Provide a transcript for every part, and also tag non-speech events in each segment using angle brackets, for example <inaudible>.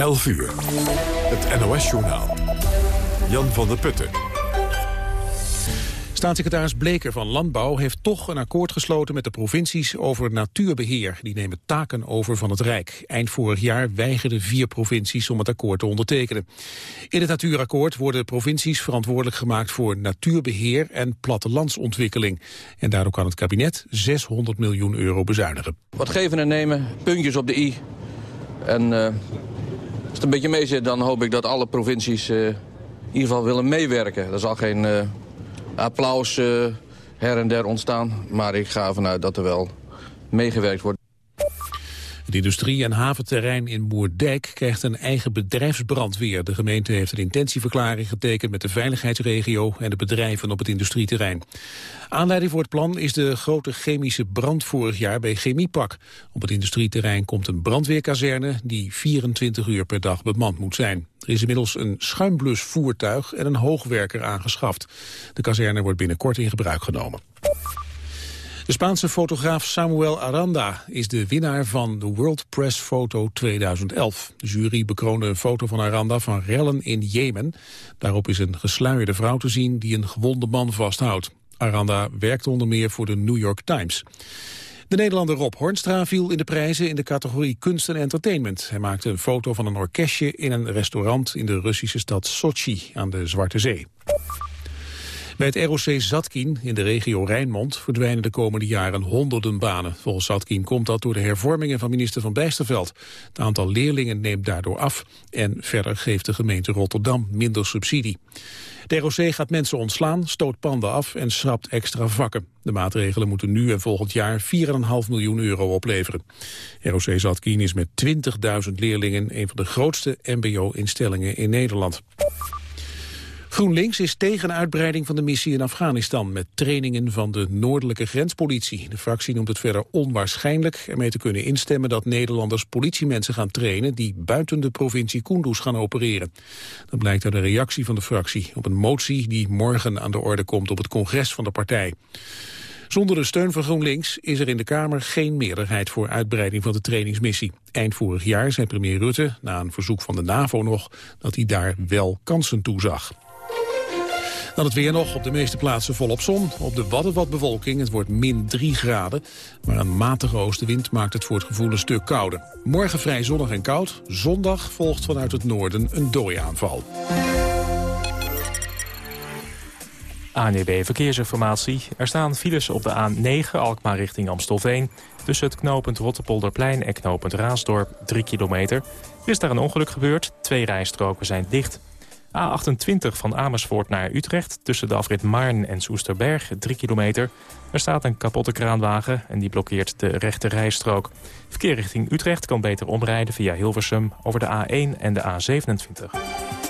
11 uur. Het NOS-journaal. Jan van der Putten. Staatssecretaris Bleker van Landbouw heeft toch een akkoord gesloten met de provincies over natuurbeheer. Die nemen taken over van het Rijk. Eind vorig jaar weigerden vier provincies om het akkoord te ondertekenen. In het natuurakkoord worden provincies verantwoordelijk gemaakt voor natuurbeheer en plattelandsontwikkeling. En daardoor kan het kabinet 600 miljoen euro bezuinigen. Wat geven en nemen, puntjes op de i. En uh, als het een beetje mee zit, dan hoop ik dat alle provincies uh, in ieder geval willen meewerken. Er zal geen... Uh, applaus uh, her en der ontstaan. Maar ik ga ervan uit dat er wel meegewerkt wordt. Het industrie- en haventerrein in Moerdijk krijgt een eigen bedrijfsbrandweer. De gemeente heeft een intentieverklaring getekend met de veiligheidsregio en de bedrijven op het industrieterrein. Aanleiding voor het plan is de grote chemische brand vorig jaar bij Chemiepak. Op het industrieterrein komt een brandweerkazerne die 24 uur per dag bemand moet zijn. Er is inmiddels een schuimblusvoertuig en een hoogwerker aangeschaft. De kazerne wordt binnenkort in gebruik genomen. De Spaanse fotograaf Samuel Aranda is de winnaar van de World Press Photo 2011. De jury bekroonde een foto van Aranda van rellen in Jemen. Daarop is een gesluierde vrouw te zien die een gewonde man vasthoudt. Aranda werkt onder meer voor de New York Times. De Nederlander Rob Hornstra viel in de prijzen in de categorie kunst en entertainment. Hij maakte een foto van een orkestje in een restaurant in de Russische stad Sochi aan de Zwarte Zee. Bij het ROC Zatkin in de regio Rijnmond verdwijnen de komende jaren honderden banen. Volgens Zatkin komt dat door de hervormingen van minister Van Bijsterveld. Het aantal leerlingen neemt daardoor af en verder geeft de gemeente Rotterdam minder subsidie. De ROC gaat mensen ontslaan, stoot panden af en schrapt extra vakken. De maatregelen moeten nu en volgend jaar 4,5 miljoen euro opleveren. ROC Zatkin is met 20.000 leerlingen een van de grootste mbo-instellingen in Nederland. GroenLinks is tegen uitbreiding van de missie in Afghanistan... met trainingen van de noordelijke grenspolitie. De fractie noemt het verder onwaarschijnlijk ermee te kunnen instemmen... dat Nederlanders politiemensen gaan trainen... die buiten de provincie Kunduz gaan opereren. Dat blijkt uit de reactie van de fractie... op een motie die morgen aan de orde komt op het congres van de partij. Zonder de steun van GroenLinks is er in de Kamer geen meerderheid voor uitbreiding van de trainingsmissie. Eind vorig jaar zei premier Rutte, na een verzoek van de NAVO nog, dat hij daar wel kansen toe zag. Dan het weer nog. Op de meeste plaatsen volop zon. Op de Wadden wat bewolking. Het wordt min 3 graden. Maar een matige oostenwind maakt het voor het gevoel een stuk kouder. Morgen vrij zonnig en koud. Zondag volgt vanuit het noorden een dooiaanval. ANEB Verkeersinformatie. Er staan files op de A9 Alkmaar richting Amstelveen. Tussen het knooppunt Rottepolderplein en knooppunt Raasdorp 3 kilometer. Er is daar een ongeluk gebeurd. Twee rijstroken zijn dicht. A28 van Amersfoort naar Utrecht tussen de afrit Maarn en Soesterberg, 3 kilometer. Er staat een kapotte kraanwagen en die blokkeert de rechte rijstrook. Verkeer richting Utrecht kan beter omrijden via Hilversum over de A1 en de A27.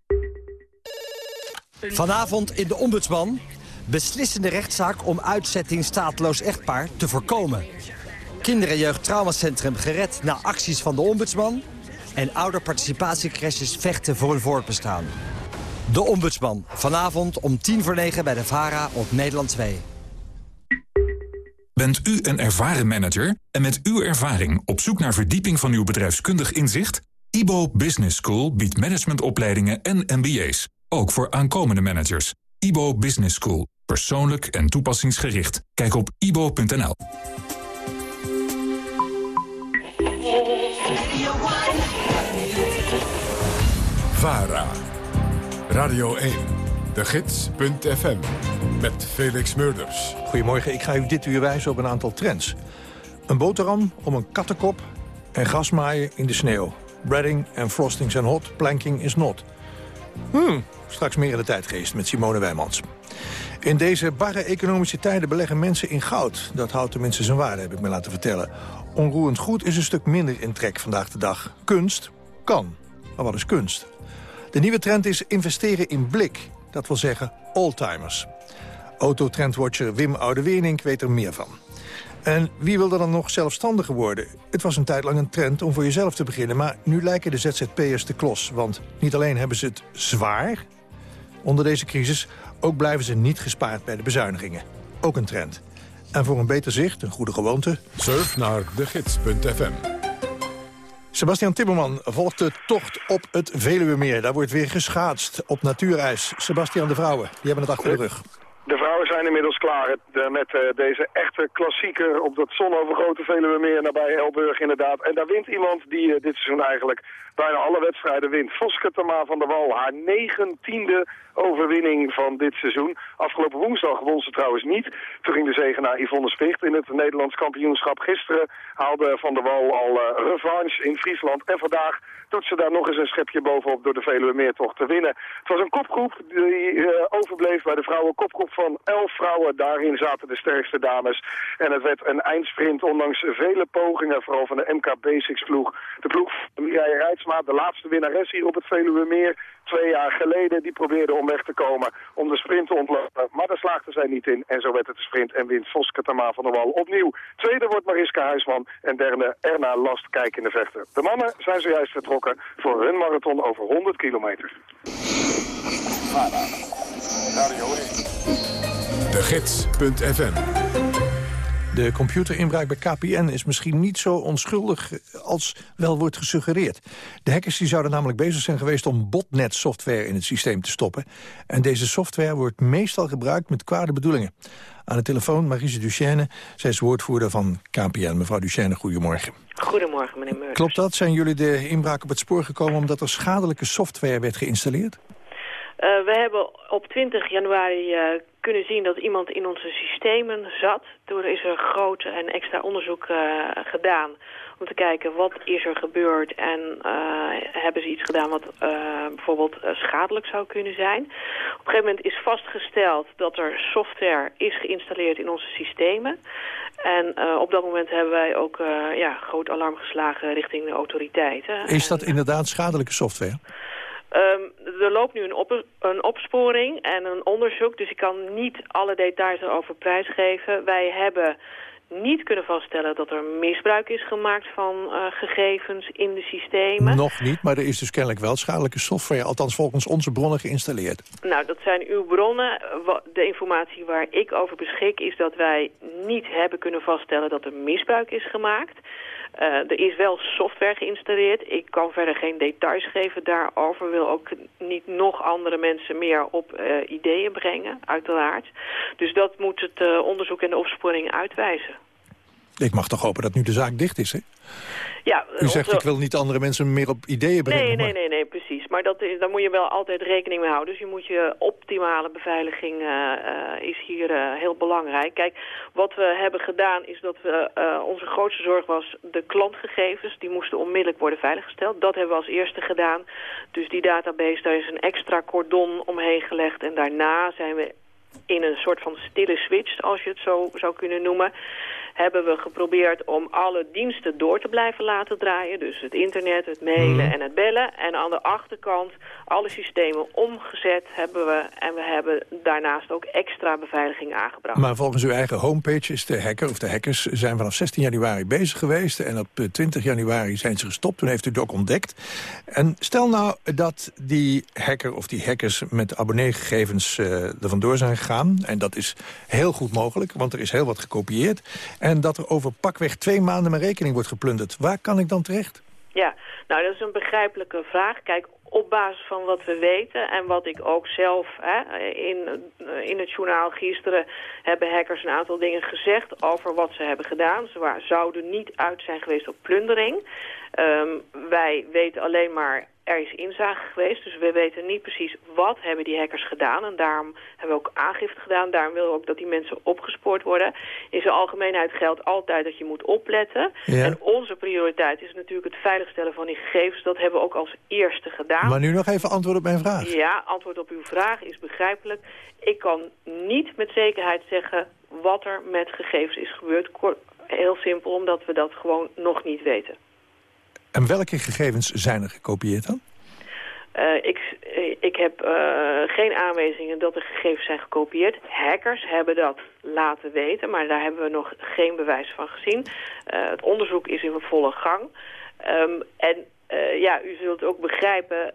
Vanavond in de Ombudsman. Beslissende rechtszaak om uitzetting stateloos echtpaar te voorkomen. Kinder- en jeugdtraumacentrum gered na acties van de Ombudsman. En ouderparticipatiecrashes vechten voor hun voortbestaan. De Ombudsman. Vanavond om tien voor negen bij de VARA op Nederland 2. Bent u een ervaren manager en met uw ervaring op zoek naar verdieping van uw bedrijfskundig inzicht? IBO Business School biedt managementopleidingen en MBA's. Ook voor aankomende managers. IBO Business School. Persoonlijk en toepassingsgericht. Kijk op ibo.nl. VARA. Radio 1. De Gids.fm. Met Felix Murders. Goedemorgen, ik ga u dit uur wijzen op een aantal trends. Een boterham om een kattenkop en grasmaaien in de sneeuw. Breading en frosting zijn hot, planking is not. Hmm, straks meer in de tijdgeest met Simone Wijmans. In deze barre economische tijden beleggen mensen in goud. Dat houdt tenminste zijn waarde, heb ik me laten vertellen. Onroerend goed is een stuk minder in trek vandaag de dag. Kunst kan. Maar wat is kunst? De nieuwe trend is investeren in blik. Dat wil zeggen oldtimers. Autotrendwatcher Wim Oude-Weenink weet er meer van. En wie wil er dan nog zelfstandiger worden? Het was een tijd lang een trend om voor jezelf te beginnen... maar nu lijken de ZZP'ers te klos. Want niet alleen hebben ze het zwaar onder deze crisis... ook blijven ze niet gespaard bij de bezuinigingen. Ook een trend. En voor een beter zicht, een goede gewoonte... Surf naar degids.fm Sebastian Timmerman volgt de tocht op het Veluwemeer. Daar wordt weer geschaatst op natuurijs. Sebastian de Vrouwen, die hebben het achter de rug. De vrouwen zijn inmiddels klaar met uh, deze echte klassieker op dat zonovergrote Veluwemeer nabij Elburg inderdaad. En daar wint iemand die uh, dit seizoen eigenlijk bijna alle wedstrijden wint. Voske Tama van der Wal, haar negentiende overwinning van dit seizoen. Afgelopen woensdag won ze trouwens niet. Toen ging de zegen naar Yvonne Spicht in het Nederlands kampioenschap. Gisteren haalde Van der Wal al revanche in Friesland. En vandaag doet ze daar nog eens een schepje bovenop door de Veluwe Meertocht te winnen. Het was een kopgroep die overbleef bij de vrouwen. Van elf vrouwen. Daarin zaten de sterkste dames. En het werd een eindsprint ondanks vele pogingen, vooral van de MK Basics ploeg. De ploeg van Mireille Rijtsma, de laatste winnares hier op het Veluwe Meer twee jaar geleden. Die probeerde om weg te komen om de sprint te ontlopen. Maar daar slaagde zij niet in. En zo werd het de sprint en wint Voske Tama van der Wal opnieuw. Tweede wordt Mariska Huisman en derde Erna Last Kijk in de vechter. De mannen zijn zojuist vertrokken voor hun marathon over 100 kilometer. De Gids.fm de computerinbraak bij KPN is misschien niet zo onschuldig als wel wordt gesuggereerd. De hackers die zouden namelijk bezig zijn geweest om botnet-software in het systeem te stoppen. En deze software wordt meestal gebruikt met kwade bedoelingen. Aan de telefoon Marise Duchesne, zij is woordvoerder van KPN. Mevrouw Duchesne, goedemorgen. Goedemorgen, meneer Meurs. Klopt dat? Zijn jullie de inbraak op het spoor gekomen omdat er schadelijke software werd geïnstalleerd? Uh, we hebben op 20 januari uh, kunnen zien dat iemand in onze systemen zat. Toen is er groot en extra onderzoek uh, gedaan om te kijken wat is er gebeurd en hebben ze iets gedaan wat bijvoorbeeld schadelijk zou kunnen zijn. Op een gegeven moment is vastgesteld dat er software is geïnstalleerd in onze systemen. En op dat moment hebben wij ook ja, groot alarm geslagen richting de autoriteiten. Is dat inderdaad schadelijke software? Um, er loopt nu een, op, een, opsporing en een onderzoek, dus ik kan niet alle details erover prijsgeven. Wij hebben niet kunnen vaststellen dat er misbruik is gemaakt van uh, gegevens in de systemen. Nog niet, maar er is dus kennelijk wel schadelijke software, althans volgens onze bronnen geïnstalleerd. Nou, dat zijn uw bronnen. De informatie waar ik over beschik is dat wij niet hebben kunnen vaststellen dat er misbruik is gemaakt. Uh, er is wel software geïnstalleerd. Ik kan verder geen details geven daarover. Wil ook niet nog andere mensen meer op uh, ideeën brengen, uiteraard. Dus dat moet het uh, onderzoek en de opsporing uitwijzen. Ik mag toch hopen dat nu de zaak dicht is, hè? Ja, U zegt, ik wil niet andere mensen meer op ideeën brengen. Nee, nee, nee, nee, precies. Maar dat is, daar moet je wel altijd rekening mee houden. Dus je moet je optimale beveiliging uh, uh, is hier uh, heel belangrijk. Kijk, wat we hebben gedaan is dat we, onze grootste zorg was de klantgegevens. Die moesten onmiddellijk worden veiliggesteld. Dat hebben we als eerste gedaan. Dus die database, daar is een extra cordon omheen gelegd. En daarna zijn we in een soort van stille switch, als je het zo zou kunnen noemen hebben we geprobeerd om alle diensten door te blijven laten draaien. Dus het internet, het mailen mhm. en het bellen. En aan de achterkant alle systemen omgezet hebben we. En we hebben daarnaast ook extra beveiliging aangebracht. Maar volgens uw eigen homepage is de hacker of de hackers zijn vanaf 16 januari bezig geweest. En op 20 januari zijn ze gestopt. Toen heeft u het ook ontdekt. En stel nou dat die hacker of die hackers met abonneegegevens uh, er vandoor zijn gegaan. En dat is heel goed mogelijk, want er is heel wat gekopieerd. En dat er over pakweg twee maanden mijn rekening wordt geplunderd. Waar kan ik dan terecht? Ja, nou dat is een begrijpelijke vraag. Kijk, op basis van wat we weten en wat ik ook zelf hè, in, in het journaal gisteren hebben hackers een aantal dingen gezegd over wat ze hebben gedaan. Ze zouden niet uit zijn geweest op plundering. Um, wij weten alleen maar er is inzage geweest, dus we weten niet precies wat hebben die hackers gedaan. En daarom hebben we ook aangifte gedaan. Daarom willen we ook dat die mensen opgespoord worden. In zijn algemeenheid geldt altijd dat je moet opletten. En onze prioriteit is natuurlijk het veiligstellen van die gegevens. Dat hebben we ook als eerste gedaan. gedaan. Maar nu nog even antwoord op mijn vraag. Ja, antwoord op uw vraag is begrijpelijk. Ik kan niet met zekerheid zeggen wat er met gegevens is gebeurd. Heel simpel, omdat we dat gewoon nog niet weten. En welke gegevens zijn er gekopieerd dan? Uh, ik, ik heb uh, geen aanwijzingen dat de gegevens zijn gekopieerd. Hackers hebben dat laten weten, maar daar hebben we nog geen bewijs van gezien. Het onderzoek is in volle gang. Um, en ja, u zult ook begrijpen...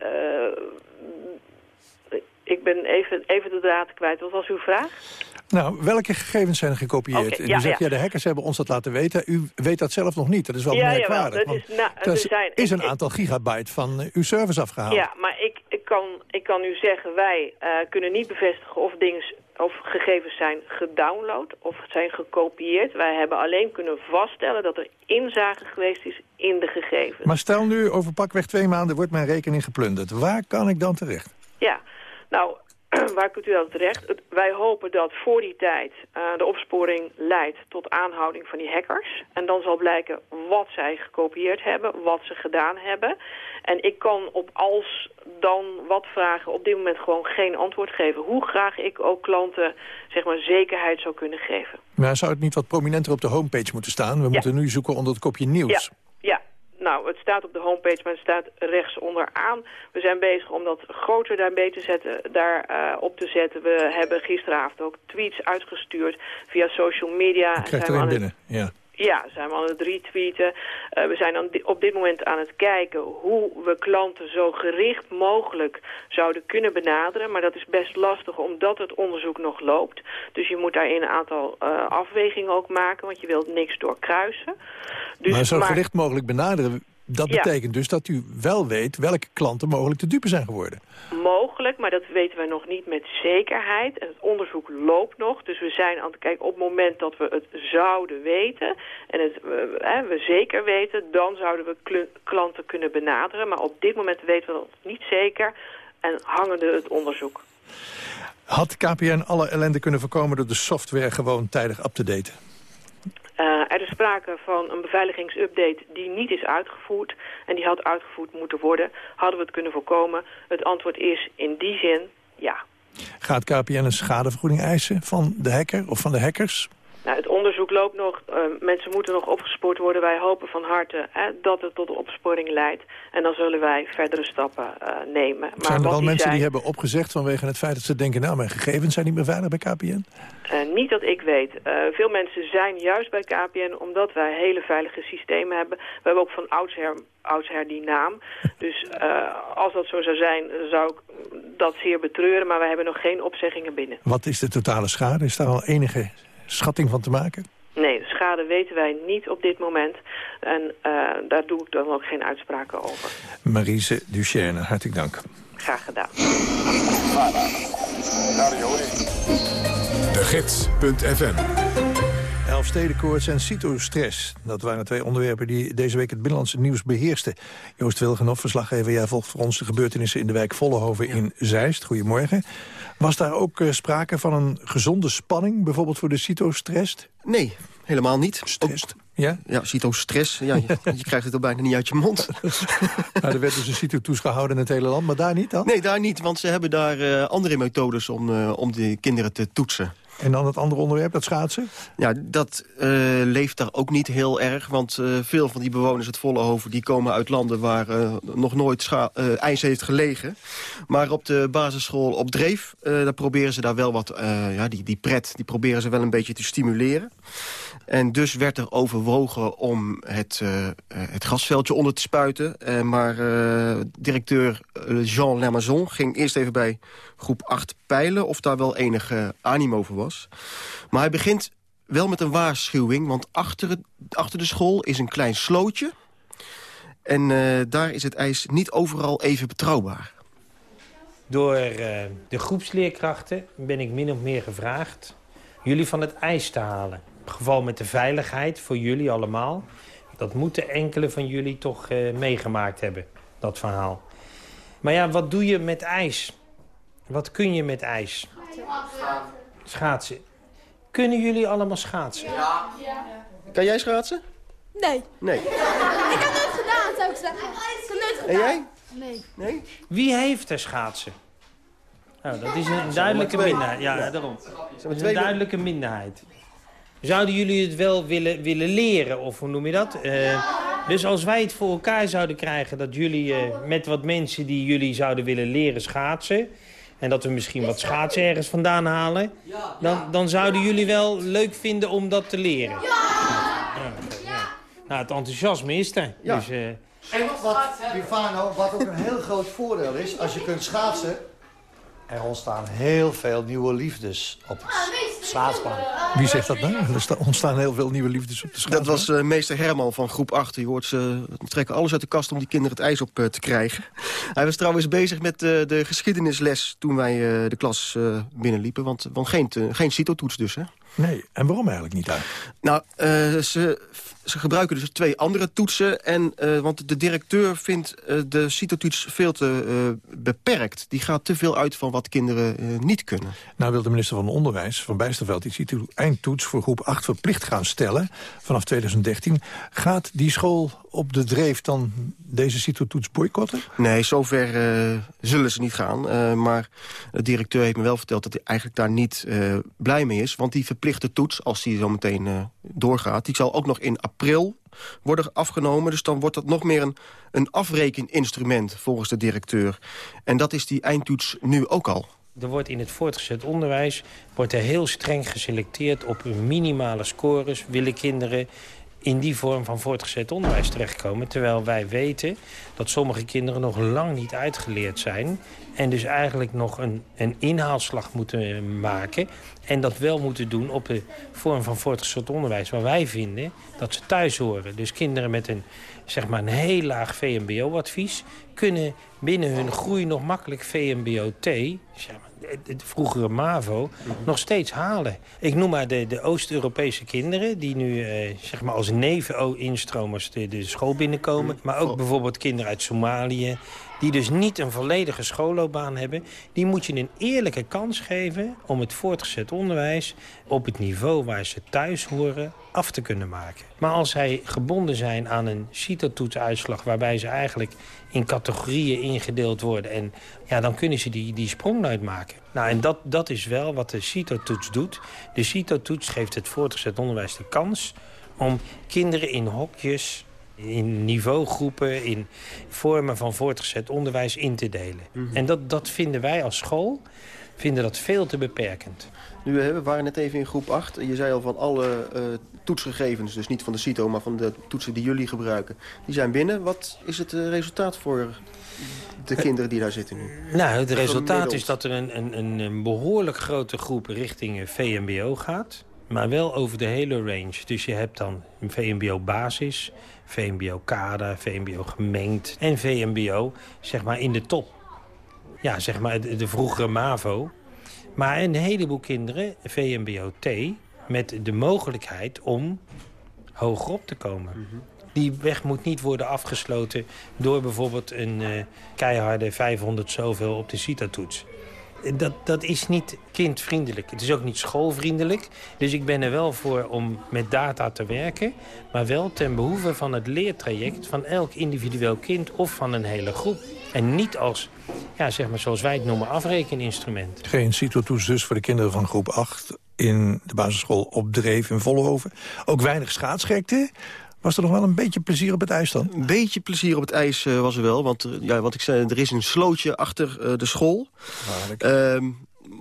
ik ben even, even de draad kwijt. Wat was uw vraag? Nou, welke gegevens zijn gekopieerd? Okay, ja, u zegt, ja. de hackers hebben ons dat laten weten. U weet dat zelf nog niet. Dat is wel ja, merkwaardig. Ja, is, nou, er zijn, is een aantal gigabyte van uw servers afgehaald. Ja, maar ik, ik, kan, ik kan u zeggen, wij uh, kunnen niet bevestigen of, dingen, of gegevens zijn gedownload of zijn gekopieerd. Wij hebben alleen kunnen vaststellen dat er inzage geweest is in de gegevens. Maar stel nu, over pakweg twee maanden wordt mijn rekening geplunderd. Waar kan ik dan terecht? Ja, nou, <clears throat> waar kunt u dat terecht? Wij hopen dat voor die tijd uh, de opsporing leidt tot aanhouding van die hackers. En dan zal blijken wat zij gekopieerd hebben, wat ze gedaan hebben. En ik kan op als dan wat vragen op dit moment gewoon geen antwoord geven. Hoe graag ik ook klanten zeg maar, zekerheid zou kunnen geven. Maar zou het niet wat prominenter op de homepage moeten staan? We moeten nu zoeken onder het kopje nieuws. Ja. Nou, het staat op de homepage, maar het staat rechts onderaan. We zijn bezig om dat groter daarbij te zetten, daar uh, op te zetten. We hebben gisteravond ook tweets uitgestuurd via social media. Ik krijg er binnen, ja. Ja, zijn we aan het retweeten. Uh, we zijn op dit moment aan het kijken hoe we klanten zo gericht mogelijk zouden kunnen benaderen. Maar dat is best lastig omdat het onderzoek nog loopt. Dus je moet daarin een aantal uh, afwegingen ook maken, want je wilt niks doorkruisen. Dus, maar zo gericht mogelijk benaderen dat betekent dus dat u wel weet welke klanten mogelijk te dupe zijn geworden. Mogelijk, maar dat weten we nog niet met zekerheid. En het onderzoek loopt nog. Dus we zijn aan het kijken op het moment dat we het zouden weten... en het, we, we zeker weten, dan zouden we klanten kunnen benaderen. Maar op dit moment weten we dat niet zeker en hangende het onderzoek. Had KPN alle ellende kunnen voorkomen door de software gewoon tijdig up te daten? Uh, er is sprake van een beveiligingsupdate die niet is uitgevoerd... en die had uitgevoerd moeten worden. Hadden we het kunnen voorkomen? Het antwoord is in die zin ja. Gaat KPN een schadevergoeding eisen van de hacker of van de hackers? Nou, het onderzoek loopt nog. Uh, mensen moeten nog opgespoord worden. Wij hopen van harte hè, dat het tot opsporing leidt. En dan zullen wij verdere stappen uh, nemen. Maar zijn er al mensen die hebben opgezegd vanwege het feit dat ze denken... nou, mijn gegevens zijn niet meer veilig bij KPN? Uh, niet dat ik weet. veel mensen zijn juist bij KPN omdat wij hele veilige systemen hebben. We hebben ook van oudsher, oudsher die naam. <laughs> Dus als dat zo zou zijn, zou ik dat zeer betreuren. Maar wij hebben nog geen opzeggingen binnen. Wat is de totale schade? Is daar al enige schatting van te maken? Nee, de schade weten wij niet op dit moment. En uh, daar doe ik dan ook geen uitspraken over. Marise Duchesne, hartelijk dank. Graag gedaan. De Gids.fm Elfstedenkoorts en cytostress. Dat waren twee onderwerpen die deze week het binnenlandse nieuws beheersten. Joost Wilgenhoff, verslaggever, jij volgt voor ons de gebeurtenissen in de wijk Vollehoven in Zeist. Goedemorgen. Was daar ook uh, sprake van een gezonde spanning, bijvoorbeeld voor de cytostress? Nee, helemaal niet. Stress? Ja? Ja, cytostress. Ja, je, <laughs> je, krijgt het er bijna niet uit je mond. <laughs> nou, er werd dus een cytotoets gehouden in het hele land, maar daar niet dan? Nee, daar niet, want ze hebben daar uh, andere methodes om, uh, om de kinderen te toetsen. En dan het andere onderwerp, dat schaatsen? Ja, dat uh, leeft daar ook niet heel erg. Want uh, veel van die bewoners het Vollehoven... die komen uit landen waar uh, nog nooit ijs heeft gelegen. Maar op de basisschool op Dreef... daar proberen ze daar wel wat... ja, die, die pret, die proberen ze wel een beetje te stimuleren. En dus werd er overwogen om het, uh, het gasveldje onder te spuiten. Uh, maar directeur Jean Lamazon ging eerst even bij groep 8 peilen... of daar wel enige animo voor was. Maar hij begint wel met een waarschuwing... want achter, het, achter de school is een klein slootje... en daar is het ijs niet overal even betrouwbaar. Door de groepsleerkrachten ben ik min of meer gevraagd... jullie van het ijs te halen geval met de veiligheid voor jullie allemaal. Dat moeten enkele van jullie toch uh, meegemaakt hebben, dat verhaal. Maar ja, wat doe je met ijs? Wat kun je met ijs? Schaatsen. Kunnen jullie allemaal schaatsen? Ja. Kan jij schaatsen? Nee. Nee. Ik heb het gedaan, zou ik En jij? Nee. Nee? Wie heeft er schaatsen? Nou, dat is een duidelijke minderheid. Ja, daarom. Dat is een duidelijke minderheid. Zouden jullie het wel willen, willen leren, of hoe noem je dat? Eh, dus als wij het voor elkaar zouden krijgen... dat jullie eh, met wat mensen die jullie zouden willen leren schaatsen... en dat we misschien wat schaatsen ergens vandaan halen... dan, dan zouden jullie wel leuk vinden om dat te leren. Ja, ja. Nou, het enthousiasme is er. Ja. Dus, eh, En wat, Bifano, wat ook een heel groot voordeel is, als je kunt schaatsen... er ontstaan heel veel nieuwe liefdes op het Wie zegt dat nou? Er sta- ontstaan heel veel nieuwe liefdes op de schaatsbaan. Dat was eh, meester Herman van groep 8. Je hoort ze trekken alles uit de kast om die kinderen het ijs op eh, te krijgen. Hij was trouwens bezig met eh, de geschiedenisles toen wij eh, de klas eh, binnenliepen. Want, want geen, geen CITO-toets dus, hè? Nee, en waarom eigenlijk niet uit? Nou, eh, ze, ze gebruiken dus twee andere toetsen. En, eh, want de directeur vindt eh, de CITO-toets veel te eh, beperkt. Die gaat te veel uit van wat kinderen niet kunnen. Nou wil de minister van Onderwijs, Van Bijsterveld... die CITO eindtoets voor groep 8 verplicht gaan stellen vanaf 2013. Gaat die school op de dreef dan deze CITO-toets boycotten? Nee, zover zullen ze niet gaan. Maar de directeur heeft me wel verteld dat hij eigenlijk daar niet blij mee is. Want die verplichte toets, als die zo meteen doorgaat... die zal ook nog in april worden afgenomen. Dus dan wordt dat nog meer een, een afrekeninstrument volgens de directeur. En dat is die eindtoets nu ook al. Er wordt in het voortgezet onderwijs wordt er heel streng geselecteerd op minimale scores. Willen kinderen in die vorm van voortgezet onderwijs terechtkomen. Terwijl wij weten dat sommige kinderen nog lang niet uitgeleerd zijn. En dus eigenlijk nog een, een inhaalslag moeten maken. En dat wel moeten doen op de vorm van voortgezet onderwijs. Waar wij vinden dat ze thuis horen. Dus kinderen met een, zeg maar een heel laag VMBO-advies... kunnen binnen hun groei nog makkelijk VMBO-T... de vroegere MAVO, nog steeds halen. Ik noem maar de, de Oost-Europese kinderen... die nu eh, zeg maar als neven-instromers de, de school binnenkomen. Maar ook bijvoorbeeld kinderen uit Somalië... die dus niet een volledige schoolloopbaan hebben... die moet je een eerlijke kans geven om het voortgezet onderwijs... op het niveau waar ze thuis horen af te kunnen maken. Maar als zij gebonden zijn aan een CITO-toetsuitslag... waarbij ze eigenlijk in categorieën ingedeeld worden... en ja, dan kunnen ze die, die sprong nooit maken. Nou, en dat, dat is wel wat de CITO-toets doet. De CITO-toets geeft het voortgezet onderwijs de kans... om kinderen in hokjes, in niveaugroepen... in vormen van voortgezet onderwijs in te delen. En dat, dat vinden wij als school vinden dat veel te beperkend. Nu, hè, we waren net even in groep 8. Je zei al van alle eh, toetsgegevens, dus niet van de CITO... maar van de toetsen die jullie gebruiken, die zijn binnen. Wat is het eh, resultaat voor de kinderen die daar zitten nu? Nou, het resultaat is dat er een, een, een, behoorlijk grote groep richting eh, VMBO gaat. Maar wel over de hele range. Dus je hebt dan een VMBO basis, VMBO kader, VMBO gemengd en VMBO zeg maar in de top. Ja, zeg maar de, de vroegere MAVO. Maar een heleboel kinderen VMBO T met de mogelijkheid om hogerop te komen. Die weg moet niet worden afgesloten door bijvoorbeeld een eh, keiharde 500 zoveel op de CITA-toets. Dat, dat is niet kindvriendelijk. Het is ook niet schoolvriendelijk. Dus ik ben er wel voor om met data te werken. Maar wel ten behoeve van het leertraject van elk individueel kind of van een hele groep. En niet als, ja, zeg maar zoals wij het noemen, afrekeninstrument. Geen CITO-toets dus voor de kinderen van groep 8 in de basisschool op Dreef in Vollenhoven. Ook weinig schaatsgekte. Was er nog wel een beetje plezier op het ijs dan? Een beetje plezier op het ijs eh, was er wel. Want eh, ja, wat ik zei, er is een slootje achter eh, de school. Ehm,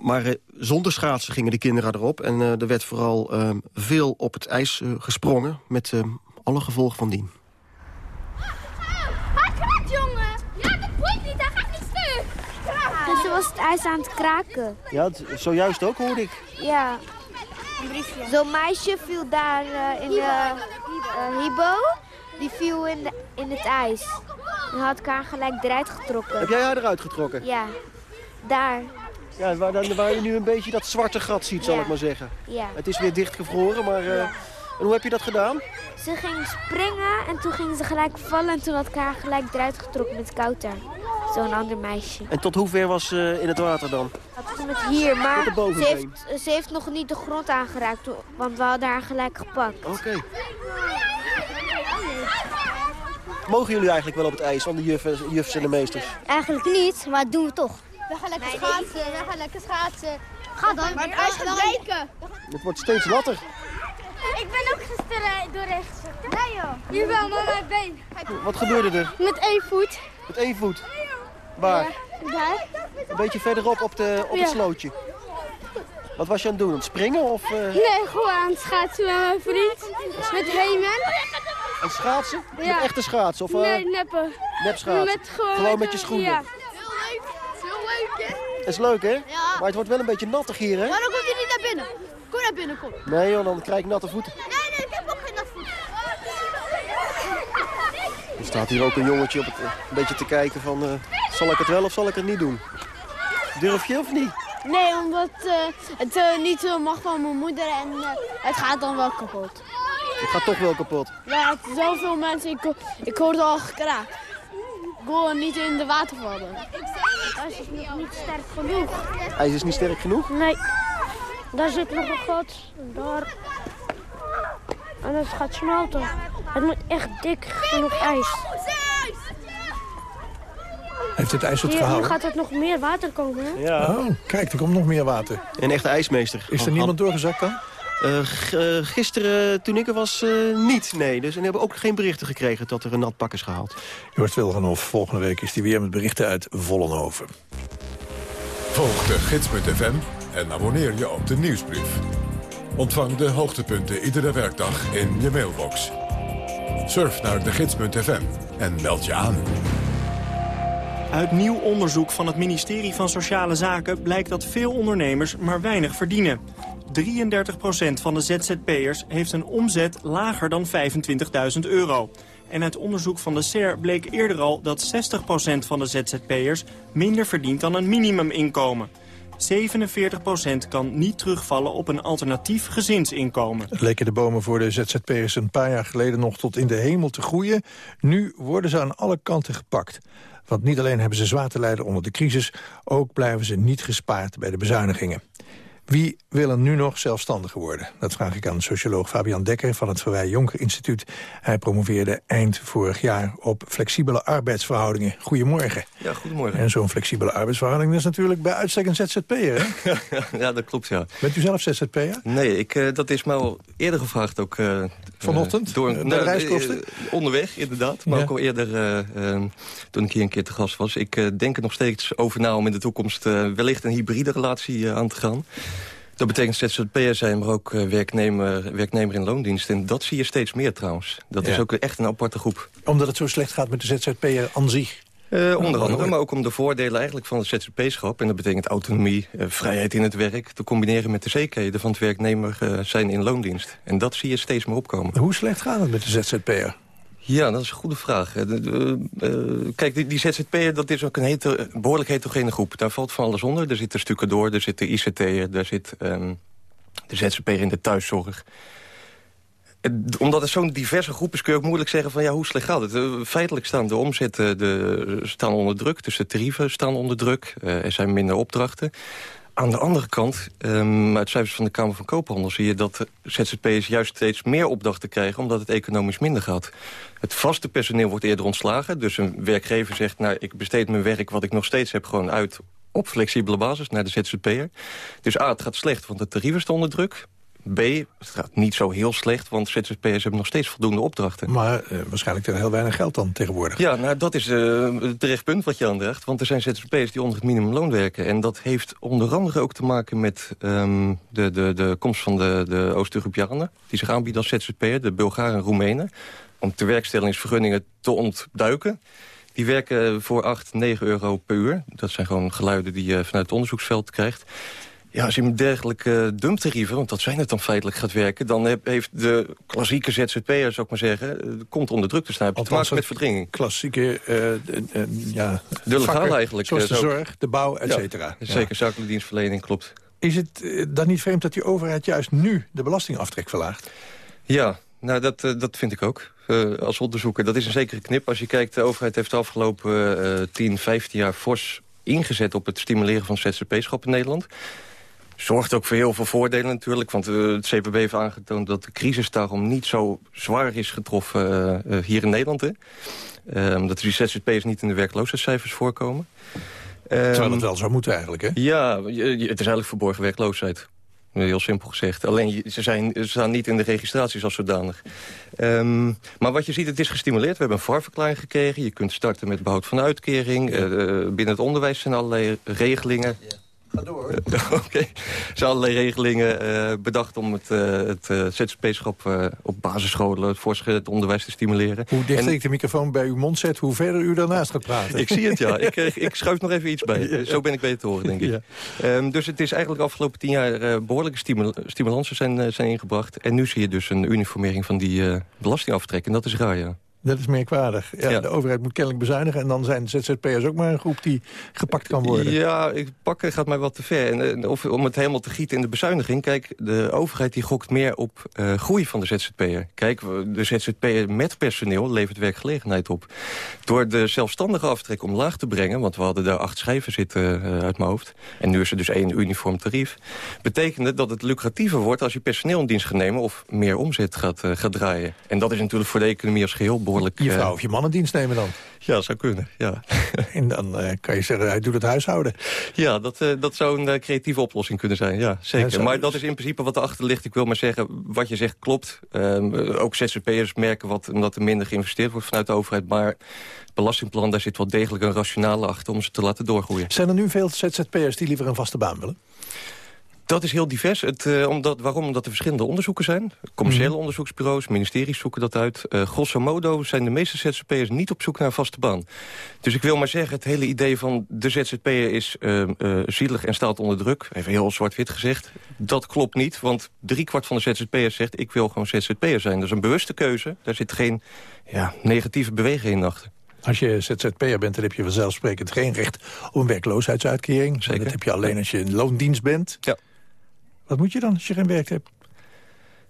maar eh, zonder schaatsen gingen de kinderen erop. En eh, er werd vooral ehm, veel op het ijs eh, gesprongen. Met ehm, alle gevolgen van dien. Hij kraakt, jongen! Ja, dat boeit niet, hij gaat niet stuk! Dus toen was het ijs aan het kraken. Ja, zojuist ook hoorde ik. Ja. Zo'n meisje viel daar eh, in de eh, Hibo. Die viel in, de, in het ijs. En had ik haar gelijk eruit getrokken. Heb jij haar eruit getrokken? Ja, daar. Ja, waar, waar je nu een beetje dat zwarte gat ziet, zal Ja. ik maar zeggen. Ja. Het is weer dichtgevroren, maar... eh, en hoe heb je dat gedaan? Ze ging springen en toen ging ze gelijk vallen. En toen had ik haar gelijk eruit getrokken met koud daar. Zo'n ander meisje. En tot hoe ver was ze in het water dan? Tot met hier, maar ze heeft, ze heeft nog niet de grond aangeraakt. Want we hadden haar gelijk gepakt. Oké. Mogen jullie eigenlijk wel op het ijs van de juffen, juffs en de meesters? Eigenlijk niet, maar dat doen we toch. We gaan lekker schaatsen, we gaan lekker schaatsen. Ga dan. Maar het ijs gaat breken. Het wordt steeds natter. Ik ben ook gisteren doorheen gezakt. Nee joh. Jawel, maar mijn been. Wat gebeurde er? Met één voet. Met één voet? Waar? Daar. Een beetje verderop op, de, op het Ja. slootje. Wat was je aan het doen? Aan het springen of uh, Nee, gewoon aan het schaatsen met mijn vriend. Met Heeman. aan het schaatsen? Ja. Met echte schaatsen? Of, uh, Nee, neppen. Nep schaatsen? Met gewoon, Gewoon met je schoenen? Ja. Heel leuk. Heel leuk, hè? Dat is leuk, hè? Maar het wordt wel een beetje nattig hier, hè? Maar dan komt hij niet naar binnen. Kom naar binnen, kom. Nee, joh, dan krijg ik natte voeten. Nee, nee, ik heb ook geen natte voeten. Er staat hier ook een jongetje op het, een beetje te kijken van... eh, zal ik het wel of zal ik het niet doen? Durf je of niet? Nee, omdat eh, het eh, niet eh, mag van mijn moeder en eh, het gaat dan wel kapot. Het gaat toch wel kapot. Ja, het zijn zoveel mensen, ik, ik hoorde al gekraakt. Ik wil niet in de water vallen. Dat is nog niet sterk genoeg. IJs is niet sterk genoeg? Nee, daar zit nog een gat. En daar. En het gaat smelten. Het moet echt dik genoeg ijs. Heeft het ijs het Hier, nu gaat er nog meer water komen. Hè? Oh, kijk, er komt nog meer water. Een echte ijsmeester. Is er niemand doorgezakt dan? Eh, eh, gisteren, toen ik er was, eh, niet. Nee, dus en hebben ook geen berichten gekregen dat er een nat pak is gehaald. Jort Wilgenhoff, volgende week is hij weer met berichten uit Vollenhoven. Volg de gids.fm en abonneer je op de nieuwsbrief. Ontvang de hoogtepunten iedere werkdag in je mailbox. Surf naar de gids.fm en meld je aan. Uit nieuw onderzoek van het ministerie van Sociale Zaken blijkt dat veel ondernemers maar weinig verdienen. 33% van de ZZP'ers heeft een omzet lager dan 25.000 euro. En uit onderzoek van de SER bleek eerder al dat 60% van de ZZP'ers minder verdient dan een minimuminkomen. 47% kan niet terugvallen op een alternatief gezinsinkomen. Leken de bomen voor de ZZP'ers een paar jaar geleden nog tot in de hemel te groeien. Nu worden ze aan alle kanten gepakt. Want niet alleen hebben ze zwaar te lijden onder de crisis... ook blijven ze niet gespaard bij de bezuinigingen. Wie wil er nu nog zelfstandiger worden? Dat vraag ik aan socioloog Fabian Dekker van het Verwij Jonker Instituut. Hij promoveerde eind vorig jaar op flexibele arbeidsverhoudingen. Goedemorgen. Ja, goedemorgen. En zo'n flexibele arbeidsverhouding is natuurlijk bij uitstek een ZZP'er, <laughs> ja, dat klopt, ja. Bent u zelf ZZP'er? Nee, ik, eh, dat is mij al eerder gevraagd ook. eh, Vanochtend? door, De nou, reiskosten? eh, onderweg, inderdaad. Maar Ja. ook al eerder toen ik hier een keer te gast was. Ik denk er nog steeds over na om in de toekomst wellicht een hybride relatie aan te gaan. Dat betekent ZZP'er zijn, maar ook eh, werknemer, werknemer in loondienst. En dat zie je steeds meer trouwens. Dat is ook echt een aparte groep. Omdat het zo slecht gaat met de ZZP'er aan zich? Eh, onder andere, maar ook om de voordelen eigenlijk van het ZZP-schap... en dat betekent autonomie, eh, vrijheid in het werk... te combineren met de zekerheden van het werknemer zijn in loondienst. En dat zie je steeds meer opkomen. Hoe slecht gaat het met de ZZP'er? Ja, dat is een goede vraag. Eh, eh, kijk, die, die ZZP'er, dat is ook een behoorlijk heterogene groep. Daar valt van alles onder. Er zitten stukken door, er zit de ICT'er... daar zit ehm, de ZZP'er in de thuiszorg... Eh, omdat het zo'n diverse groep is, kun je ook moeilijk zeggen van ja, hoe slecht gaat het? Feitelijk staan de omzetten de, staan onder druk, dus de tarieven staan onder druk. Er zijn minder opdrachten. Aan de andere kant, um, uit cijfers van de Kamer van Koophandel... zie je dat ZZP'ers juist steeds meer opdrachten krijgen... omdat het economisch minder gaat. Het vaste personeel wordt eerder ontslagen. Dus een werkgever zegt, nou, ik besteed mijn werk... wat ik nog steeds heb, gewoon uit op flexibele basis naar de ZZP'er. Dus A, het gaat slecht, want de tarieven staan onder druk. B, het gaat niet zo heel slecht, want ZZP'ers hebben nog steeds voldoende opdrachten. Maar eh, waarschijnlijk tegen heel weinig geld dan tegenwoordig. Ja, nou, dat is eh, het terecht punt wat je aandraagt. Want er zijn ZZP'ers die onder het minimumloon werken. En dat heeft onder andere ook te maken met ehm, de, de, de komst van de, de Oost-Europeanen... die zich aanbieden als ZZP'er, de Bulgaren en Roemenen... om tewerkstellingsvergunningen te ontduiken. Die werken voor 8, 9 euro per uur. Dat zijn gewoon geluiden die je vanuit het onderzoeksveld krijgt. Ja, als je met dergelijke dumptarieven, want dat zijn het dan feitelijk, gaat werken... dan heb- heeft de klassieke ZZP'er, zou ik maar zeggen, eh, komt onder druk te staan. Heb je te maken met verdringing. Klassieke, eh, eh, ja, De legale eigenlijk. Zoals de zo- zorg, de bouw, et cetera. Ja. Zeker, zakelijke dienstverlening, klopt. Is het dan niet vreemd dat die overheid juist nu de belastingaftrek verlaagt? Ja, nou dat, dat vind ik ook. Eh, als onderzoeker, dat is een zekere knip. Als je kijkt, de overheid heeft de afgelopen eh 10, 15 jaar fors ingezet... op het stimuleren van ZZP-schap in Nederland. Zorgt ook voor heel veel voordelen natuurlijk. Want uh, het CPB heeft aangetoond dat de crisis daarom niet zo zwaar is getroffen uh, hier in Nederland. Hè? Um, dat die ZZP'ers niet in de werkloosheidscijfers voorkomen. Terwijl het wel zou moeten eigenlijk, hè? Ja, het is eigenlijk verborgen werkloosheid. Heel simpel gezegd. Alleen ze, zijn, ze staan niet in de registraties als zodanig. Um, maar wat je ziet, het is gestimuleerd. We hebben een VAR-verklaring gekregen. Je kunt starten met behoud van uitkering. Uh, binnen het onderwijs zijn allerlei regelingen. Ga door. <laughs> Oké. Er zijn allerlei regelingen uh, bedacht om het, uh, het uh, ZZP-schap op basisscholen, het voortgezet onderwijs te stimuleren. Hoe dichter en, ik de microfoon bij uw mond zet, hoe verder u daarnaast gaat praten. Ik zie het, ja. ik, <laughs> ik schuif nog even iets bij. Ja. Zo ben ik beter te horen, denk ik. Ja. Um, dus het is eigenlijk de afgelopen tien jaar behoorlijke stimul stimulansen zijn, zijn ingebracht. En nu zie je dus een uniformering van die belastingaftrek. En dat is raar, ja. Dat is merkwaardig. Ja, ja, De overheid moet kennelijk bezuinigen... en dan zijn ZZP'ers ook maar een groep die gepakt kan worden. Ja, pakken gaat mij wat te ver. En, of, om het helemaal te gieten in de bezuiniging... kijk, de overheid die gokt meer op uh, groei van de ZZP'er. Kijk, de ZZP'er met personeel levert werkgelegenheid op. Door de zelfstandige aftrek omlaag te brengen... want we hadden daar acht schijven zitten uh, uit mijn hoofd... en nu is er dus één uniform tarief... betekende dat het lucratiever wordt als je personeel in dienst gaat nemen... of meer omzet gaat, uh, gaat draaien. En dat is natuurlijk voor de economie als geheel behoorlijk je vrouw of je man in dienst nemen dan? Ja, zou kunnen, ja. <laughs> En dan uh, kan je zeggen, hij doet het huishouden. Ja, dat, uh, dat zou een uh, creatieve oplossing kunnen zijn, ja, zeker. Maar dat is in principe wat erachter ligt. Ik wil maar zeggen, wat je zegt klopt. Um, ook ZZP'ers merken wat, omdat er minder geïnvesteerd wordt vanuit de overheid. Maar het belastingplan, daar zit wel degelijk een rationale achter om ze te laten doorgroeien. Zijn er nu veel ZZP'ers die liever een vaste baan willen? Dat is heel divers. Het, uh, omdat, waarom? Omdat er verschillende onderzoeken zijn. Commerciële mm. onderzoeksbureaus, ministeries zoeken dat uit. Uh, grosso modo zijn de meeste ZZP'ers niet op zoek naar een vaste baan. Dus ik wil maar zeggen, het hele idee van de ZZP'er is uh, zielig en staat onder druk. Even heel zwart-wit gezegd. Dat klopt niet, want driekwart van de ZZP'ers zegt... ik wil gewoon ZZP'er zijn. Dat is een bewuste keuze. Daar zit geen ja, negatieve beweging in achter. Als je ZZP'er bent, dan heb je vanzelfsprekend geen recht op een werkloosheidsuitkering. Zeker. Dat heb je alleen als je in loondienst bent. Ja. Wat moet je dan als je geen werk hebt?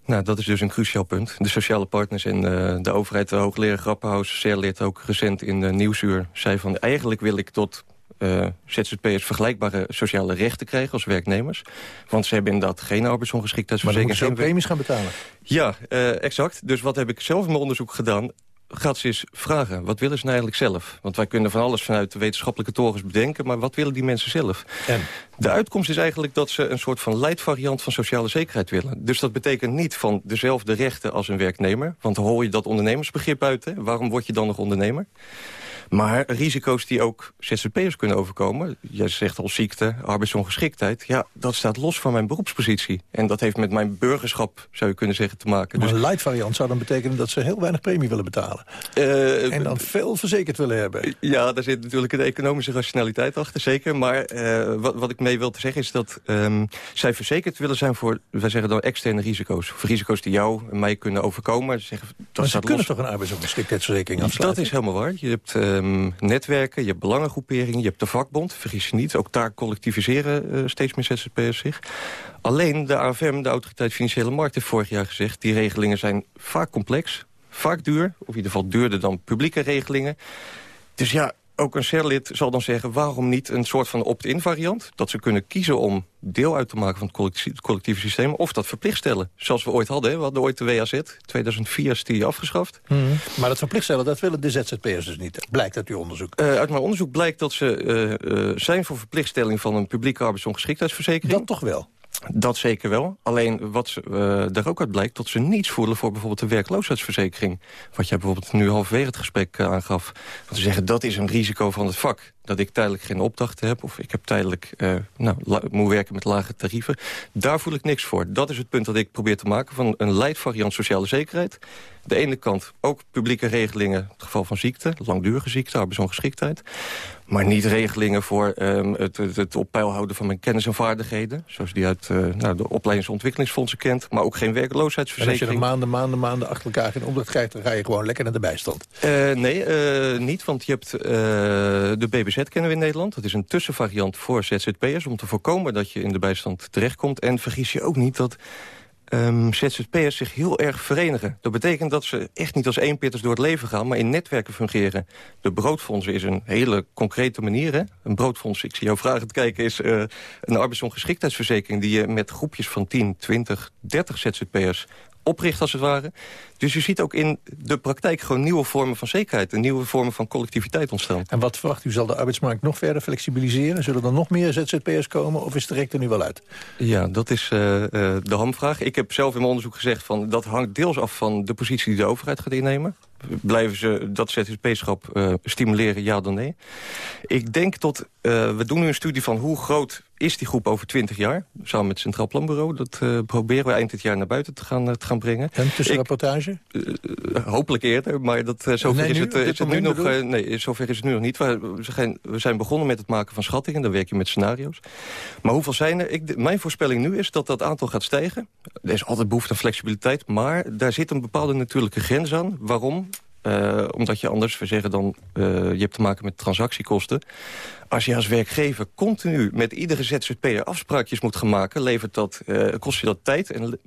Nou, dat is dus een cruciaal punt. De sociale partners en uh, de overheid, de hoogleraar Grappenhaus... leert ook recent in de Nieuwsuur, zei van... eigenlijk wil ik tot uh, ZZP'ers vergelijkbare sociale rechten krijgen als werknemers. Want ze hebben inderdaad geen arbeidsongeschiktheidsverzekering. Maar dan premies gaan betalen. Ja, uh, exact. Dus wat heb ik zelf in mijn onderzoek gedaan? Gaat ze eens vragen, wat willen ze nou eigenlijk zelf? Want wij kunnen van alles vanuit de wetenschappelijke torens bedenken... maar wat willen die mensen zelf? En? De uitkomst is eigenlijk dat ze een soort van leitvariant van sociale zekerheid willen. Dus dat betekent niet van dezelfde rechten als een werknemer. Want dan hoor je dat ondernemersbegrip uit. Hè? Waarom word je dan nog ondernemer? Maar risico's die ook ZZP'ers kunnen overkomen... jij zegt al ziekte, arbeidsongeschiktheid... ja, dat staat los van mijn beroepspositie. En dat heeft met mijn burgerschap, zou je kunnen zeggen, te maken. Maar dus... een light variant zou dan betekenen dat ze heel weinig premie willen betalen. Uh, en dan veel verzekerd willen hebben. Ja, daar zit natuurlijk een economische rationaliteit achter, zeker. Maar uh, wat, wat ik mee wil te zeggen is dat um, zij verzekerd willen zijn... voor, wij zeggen dan, externe risico's. Voor risico's die jou en mij kunnen overkomen. Zeggen, dat maar ze kunnen los... toch een arbeidsongeschiktheidsverzekering afsluiten? Dat is helemaal waar. Je hebt... Uh, um, netwerken, je hebt belangengroeperingen, je hebt de vakbond, vergis je niet. Ook daar collectiviseren uh, steeds meer ZZP'ers zich. Alleen de AFM, de Autoriteit Financiële Markt, heeft vorig jaar gezegd... die regelingen zijn vaak complex, vaak duur, of in ieder geval duurder dan publieke regelingen. Dus ja, ook een CER-lid zal dan zeggen... waarom niet een soort van opt-in variant? Dat ze kunnen kiezen om deel uit te maken van het collectieve systeem... of dat verplicht stellen, zoals we ooit hadden. Hè? We hadden ooit de WAZ, 2004 is die afgeschaft. Hmm. Maar dat verplicht stellen, dat willen de ZZP'ers dus niet. Blijkt uit uw onderzoek. Uh, uit mijn onderzoek blijkt dat ze uh, uh, zijn voor verplichtstelling... van een publieke arbeidsongeschiktheidsverzekering. Dat toch wel? Dat zeker wel. Alleen wat daar ook uit blijkt... dat ze niets voelen voor bijvoorbeeld de werkloosheidsverzekering. Wat jij bijvoorbeeld nu halverwege het gesprek uh, aangaf. Want ze zeggen dat is een risico van het vak dat ik tijdelijk geen opdrachten heb... of ik heb tijdelijk uh, nou, moet werken met lage tarieven. Daar voel ik niks voor. Dat is het punt dat ik probeer te maken van een leidvariant sociale zekerheid. De ene kant ook publieke regelingen, in het geval van ziekte... langdurige ziekte, arbeidsongeschiktheid. Maar niet regelingen voor um, het, het, het, op peil houden van mijn kennis en vaardigheden. Zoals die uit uh, nou, de opleidings- en ontwikkelingsfondsen kent. Maar ook geen werkloosheidsverzekering. En als je dan maanden, maanden, maanden achter elkaar geen opdracht krijgt... dan ga je gewoon lekker naar de bijstand. Uh, nee, uh, niet. Want je hebt de BBZ kennen we in Nederland. Dat is een tussenvariant voor ZZP'ers. Om te voorkomen dat je in de bijstand terechtkomt. En vergis je ook niet dat um, ZZP'ers zich heel erg verenigen. Dat betekent dat ze echt niet als eenpitters door het leven gaan... maar in netwerken fungeren. De broodfondsen is een hele concrete manier. Hè? Een broodfonds, ik zie jou vragen te kijken... is uh, een arbeidsongeschiktheidsverzekering... die je met groepjes van 10, 20, 30 ZZP'ers opricht als het ware. Dus je ziet ook in de praktijk gewoon nieuwe vormen van zekerheid... en nieuwe vormen van collectiviteit ontstaan. En wat verwacht u? Zal de arbeidsmarkt nog verder flexibiliseren? Zullen er nog meer ZZP'ers komen of is de rek er nu wel uit? Ja, dat is uh, uh, de hamvraag. Ik heb zelf in mijn onderzoek gezegd... van dat hangt deels af van de positie die de overheid gaat innemen. Blijven ze dat ZZP-schap uh, stimuleren, ja dan nee? Ik denk tot... we doen nu een studie van hoe groot is die groep over 20 jaar. Samen met het Centraal Planbureau. Dat proberen we eind dit jaar naar buiten te gaan, te gaan brengen. En tussenrapportage? Hopelijk eerder, maar dat, zover, is, het, is het nu nog, nee, zover is het nu nog niet. We, we, zijn, we zijn begonnen met het maken van schattingen. Dan werk je met scenario's. Maar hoeveel zijn er? Ik, mijn voorspelling nu is dat dat aantal gaat stijgen. Er is altijd behoefte aan flexibiliteit. Maar daar zit een bepaalde natuurlijke grens aan. Waarom? Uh, omdat je anders, we zeggen dan, uh, je hebt te maken met transactiekosten. Als je als werkgever continu met iedere ZZP'er afspraakjes moet gaan maken... levert dat, uh, kost je dat tijd en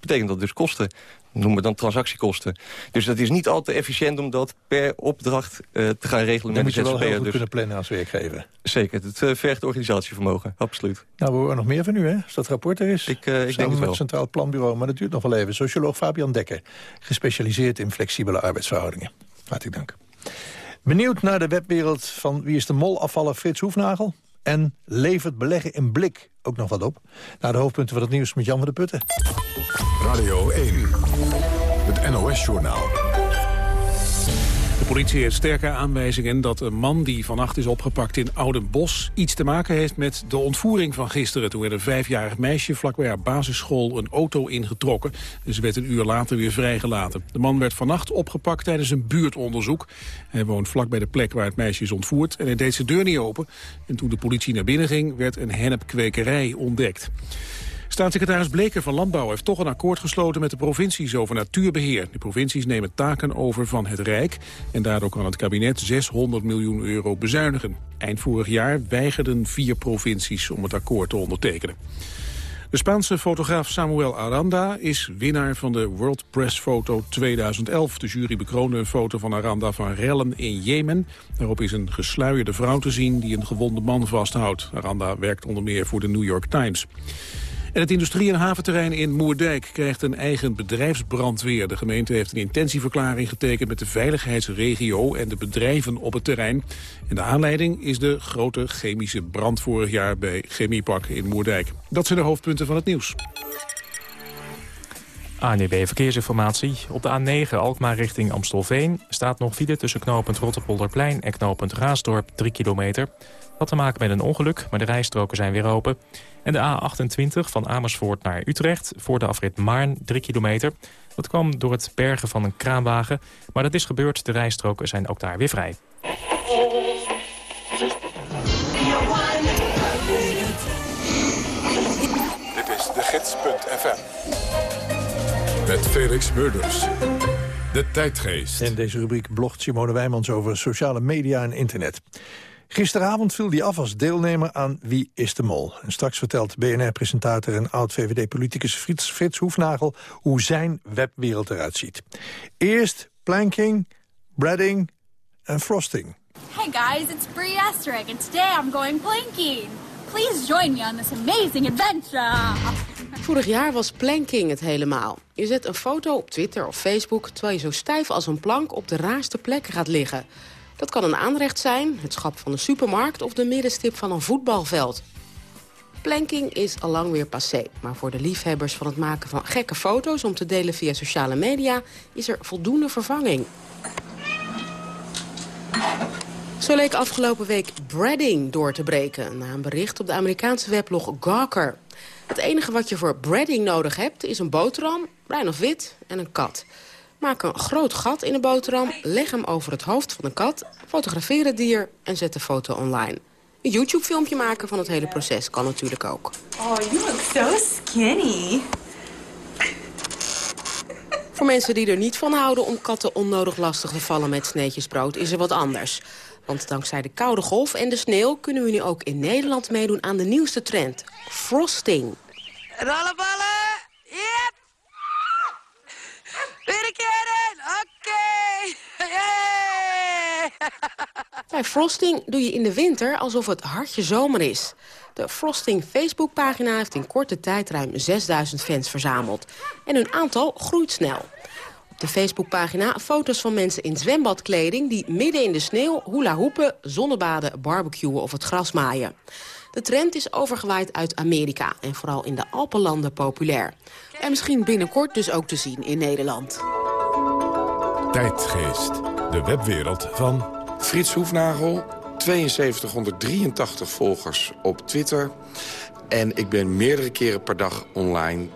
betekent dat dus kosten noemen we dan transactiekosten. Dus dat is niet altijd efficiënt om dat per opdracht uh, te gaan regelen dan met de moet je wel heel dus. kunnen plannen als werkgever. Zeker, het uh, vergt organisatievermogen, absoluut. Nou, we horen nog meer van u, hè? Als dat rapport er is. Ik, uh, ik denk het met wel. het Centraal Planbureau, maar dat duurt nog wel even. Socioloog Fabian Dekker, gespecialiseerd in flexibele arbeidsverhoudingen. Hartelijk dank. Benieuwd naar de webwereld van Wie is de Mol afvallen Frits Hoefnagel? En levert beleggen in blik ook nog wat op? Naar de hoofdpunten van het nieuws met Jan van de Putten. Radio 1, het NOS-journaal. De politie heeft sterke aanwijzingen dat een man die vannacht is opgepakt in Oudenbos... iets te maken heeft met de ontvoering van gisteren. Toen werd een vijfjarig meisje vlakbij haar basisschool een auto ingetrokken. Dus werd een uur later weer vrijgelaten. De man werd vannacht opgepakt tijdens een buurtonderzoek. Hij woont vlak bij de plek waar het meisje is ontvoerd. En hij deed zijn deur niet open. En toen de politie naar binnen ging, werd een hennepkwekerij ontdekt. Staatssecretaris Bleker van Landbouw heeft toch een akkoord gesloten met de provincies over natuurbeheer. De provincies nemen taken over van het Rijk en daardoor kan het kabinet 600 miljoen euro bezuinigen. Eind vorig jaar weigerden vier provincies om het akkoord te ondertekenen. De Spaanse fotograaf Samuel Aranda is winnaar van de World Press Photo 2011. De jury bekroonde een foto van Aranda van rellen in Jemen. Daarop is een gesluierde vrouw te zien die een gewonde man vasthoudt. Aranda werkt onder meer voor de New York Times. En het industrie- en haventerrein in Moerdijk krijgt een eigen bedrijfsbrandweer. De gemeente heeft een intentieverklaring getekend met de veiligheidsregio en de bedrijven op het terrein. En de aanleiding is de grote chemische brand vorig jaar bij Chemiepak in Moerdijk. Dat zijn de hoofdpunten van het nieuws. ANEB Verkeersinformatie. Op de A9 Alkmaar richting Amstelveen staat nog file tussen knooppunt Rotterpolderplein en knooppunt Raasdorp 3 kilometer. Had te maken met een ongeluk, maar de rijstroken zijn weer open. En de A28 van Amersfoort naar Utrecht voor de afrit Maarn 3 kilometer. Dat kwam door het bergen van een kraanwagen, maar dat is gebeurd. De rijstroken zijn ook daar weer vrij. Dit is de gids.fm. Met Felix Murders. De tijdgeest. In deze rubriek blogt Simone Wijmans over sociale media en internet. Gisteravond viel hij af als deelnemer aan Wie is de Mol. En straks vertelt BNR-presentator en oud-VVD-politicus Frits, Frits Hoefnagel... hoe zijn webwereld eruit ziet. Eerst planking, breading en frosting. Hey guys, it's Brie Estrig and today I'm going planking. Please join me on this amazing adventure. Vorig jaar was planking het helemaal. Je zet een foto op Twitter of Facebook... terwijl je zo stijf als een plank op de raarste plekken gaat liggen... Dat kan een aanrecht zijn, het schap van een supermarkt... of de middenstip van een voetbalveld. Planking is al lang weer passé. Maar voor de liefhebbers van het maken van gekke foto's... om te delen via sociale media, is er voldoende vervanging. Zo leek afgelopen week breading door te breken... na een bericht op de Amerikaanse weblog Gawker. Het enige wat je voor breading nodig hebt is een boterham, bruin of wit en een kat... Maak een groot gat in de boterham, leg hem over het hoofd van de kat... fotografeer het dier en zet de foto online. Een YouTube-filmpje maken van het hele proces kan natuurlijk ook. Oh, you look so skinny. Voor mensen die er niet van houden om katten onnodig lastig te vallen met sneetjes brood... is er wat anders. Want dankzij de koude golf en de sneeuw kunnen we nu ook in Nederland meedoen aan de nieuwste trend. Frosting. Rollenballen! Yep! Weer een keer in! Oké! Bij frosting doe je in de winter alsof het hartje zomer is. De Frosting Facebookpagina heeft in korte tijd ruim 6000 fans verzameld. En hun aantal groeit snel. Op de Facebookpagina foto's van mensen in zwembadkleding... die midden in de sneeuw hula hoepen, zonnebaden, barbecuen of het gras maaien. De trend is overgewaaid uit Amerika en vooral in de Alpenlanden populair. En misschien binnenkort dus ook te zien in Nederland. Tijdgeest, de webwereld van... Frits Hoefnagel, 7283 volgers op Twitter. En ik ben meerdere keren per dag online.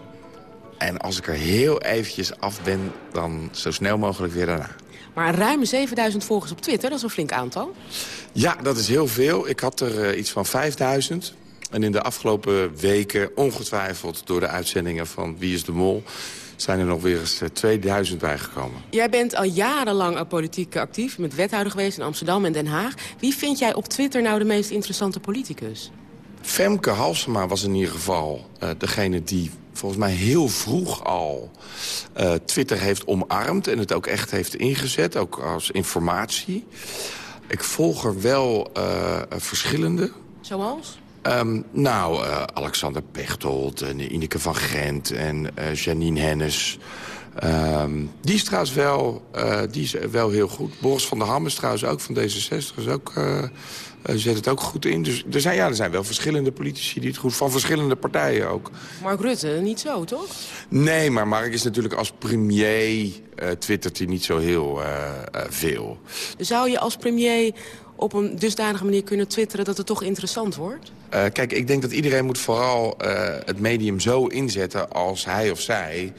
En als ik er heel eventjes af ben, dan zo snel mogelijk weer daarna. Maar ruim 7000 volgers op Twitter, dat is een flink aantal. Ja, dat is heel veel. Ik had er uh, iets van 5000. En in de afgelopen weken, ongetwijfeld door de uitzendingen van Wie is de Mol... zijn er nog weer eens 2000 bijgekomen. Jij bent al jarenlang politiek actief, met wethouder geweest in Amsterdam en Den Haag. Wie vind jij op Twitter nou de meest interessante politicus? Femke Halsema was in ieder geval uh, degene die volgens mij heel vroeg al uh, Twitter heeft omarmd... en het ook echt heeft ingezet, ook als informatie. Ik volg er wel uh, verschillende. Zoals? Um, nou, Alexander Pechtold en Ineke van Gent en Janine Hennis. Um, die is trouwens wel, die is wel heel goed. Boris van der Ham is trouwens ook van D66. Is ook, zet het ook goed in. Dus er zijn, ja, er zijn wel verschillende politici die het goed... van verschillende partijen ook. Mark Rutte, niet zo, toch? Nee, maar Mark is natuurlijk als premier... twittert hij niet zo heel veel. Zou je als premier op een dusdanige manier kunnen twitteren dat het toch interessant wordt? Kijk, ik denk dat iedereen moet vooral het medium zo inzetten als hij of zij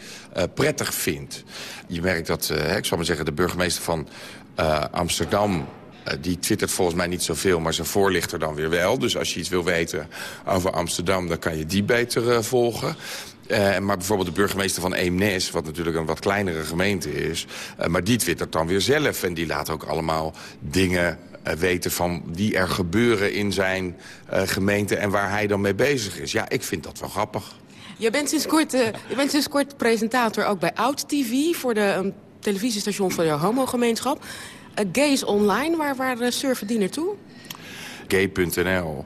prettig vindt. Je merkt dat, ik zal maar zeggen, de burgemeester van Amsterdam... die twittert volgens mij niet zoveel, maar zijn voorlichter dan weer wel. Dus als je iets wil weten over Amsterdam, dan kan je die beter volgen. Uh, maar bijvoorbeeld de burgemeester van Eemnes, wat natuurlijk een wat kleinere gemeente is... Maar die twittert dan weer zelf en die laat ook allemaal dingen weten van die er gebeuren in zijn gemeente... en waar hij dan mee bezig is. Ja, ik vind dat wel grappig. Je bent sinds kort, je bent sinds kort presentator ook bij Oud TV... voor de um, televisiestation van de homogemeenschap. Gays Online, waar, waar surfen die naartoe? gay.nl.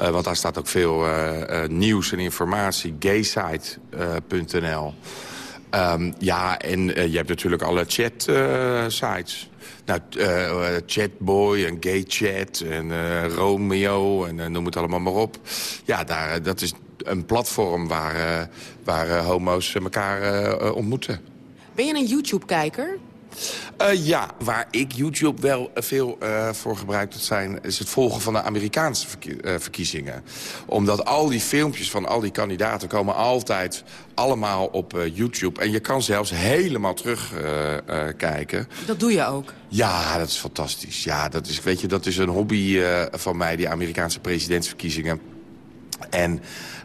Uh, want daar staat ook veel uh, uh, nieuws en informatie. gaysite.nl. Um, ja, en je hebt natuurlijk alle chat-sites. nou, Chatboy en GayChat en Romeo en noem het allemaal maar op. Ja, daar, dat is een platform waar, waar homo's elkaar ontmoeten. Ben je een YouTube-kijker? Uh, ja, waar ik YouTube wel veel uh, voor gebruik dat zijn... is het volgen van de Amerikaanse verkie uh, verkiezingen. Omdat al die filmpjes van al die kandidaten komen altijd allemaal op YouTube. En je kan zelfs helemaal terugkijken. dat doe je ook? Ja, dat is fantastisch. Ja, dat is, weet je, dat is een hobby van mij, die Amerikaanse presidentsverkiezingen. En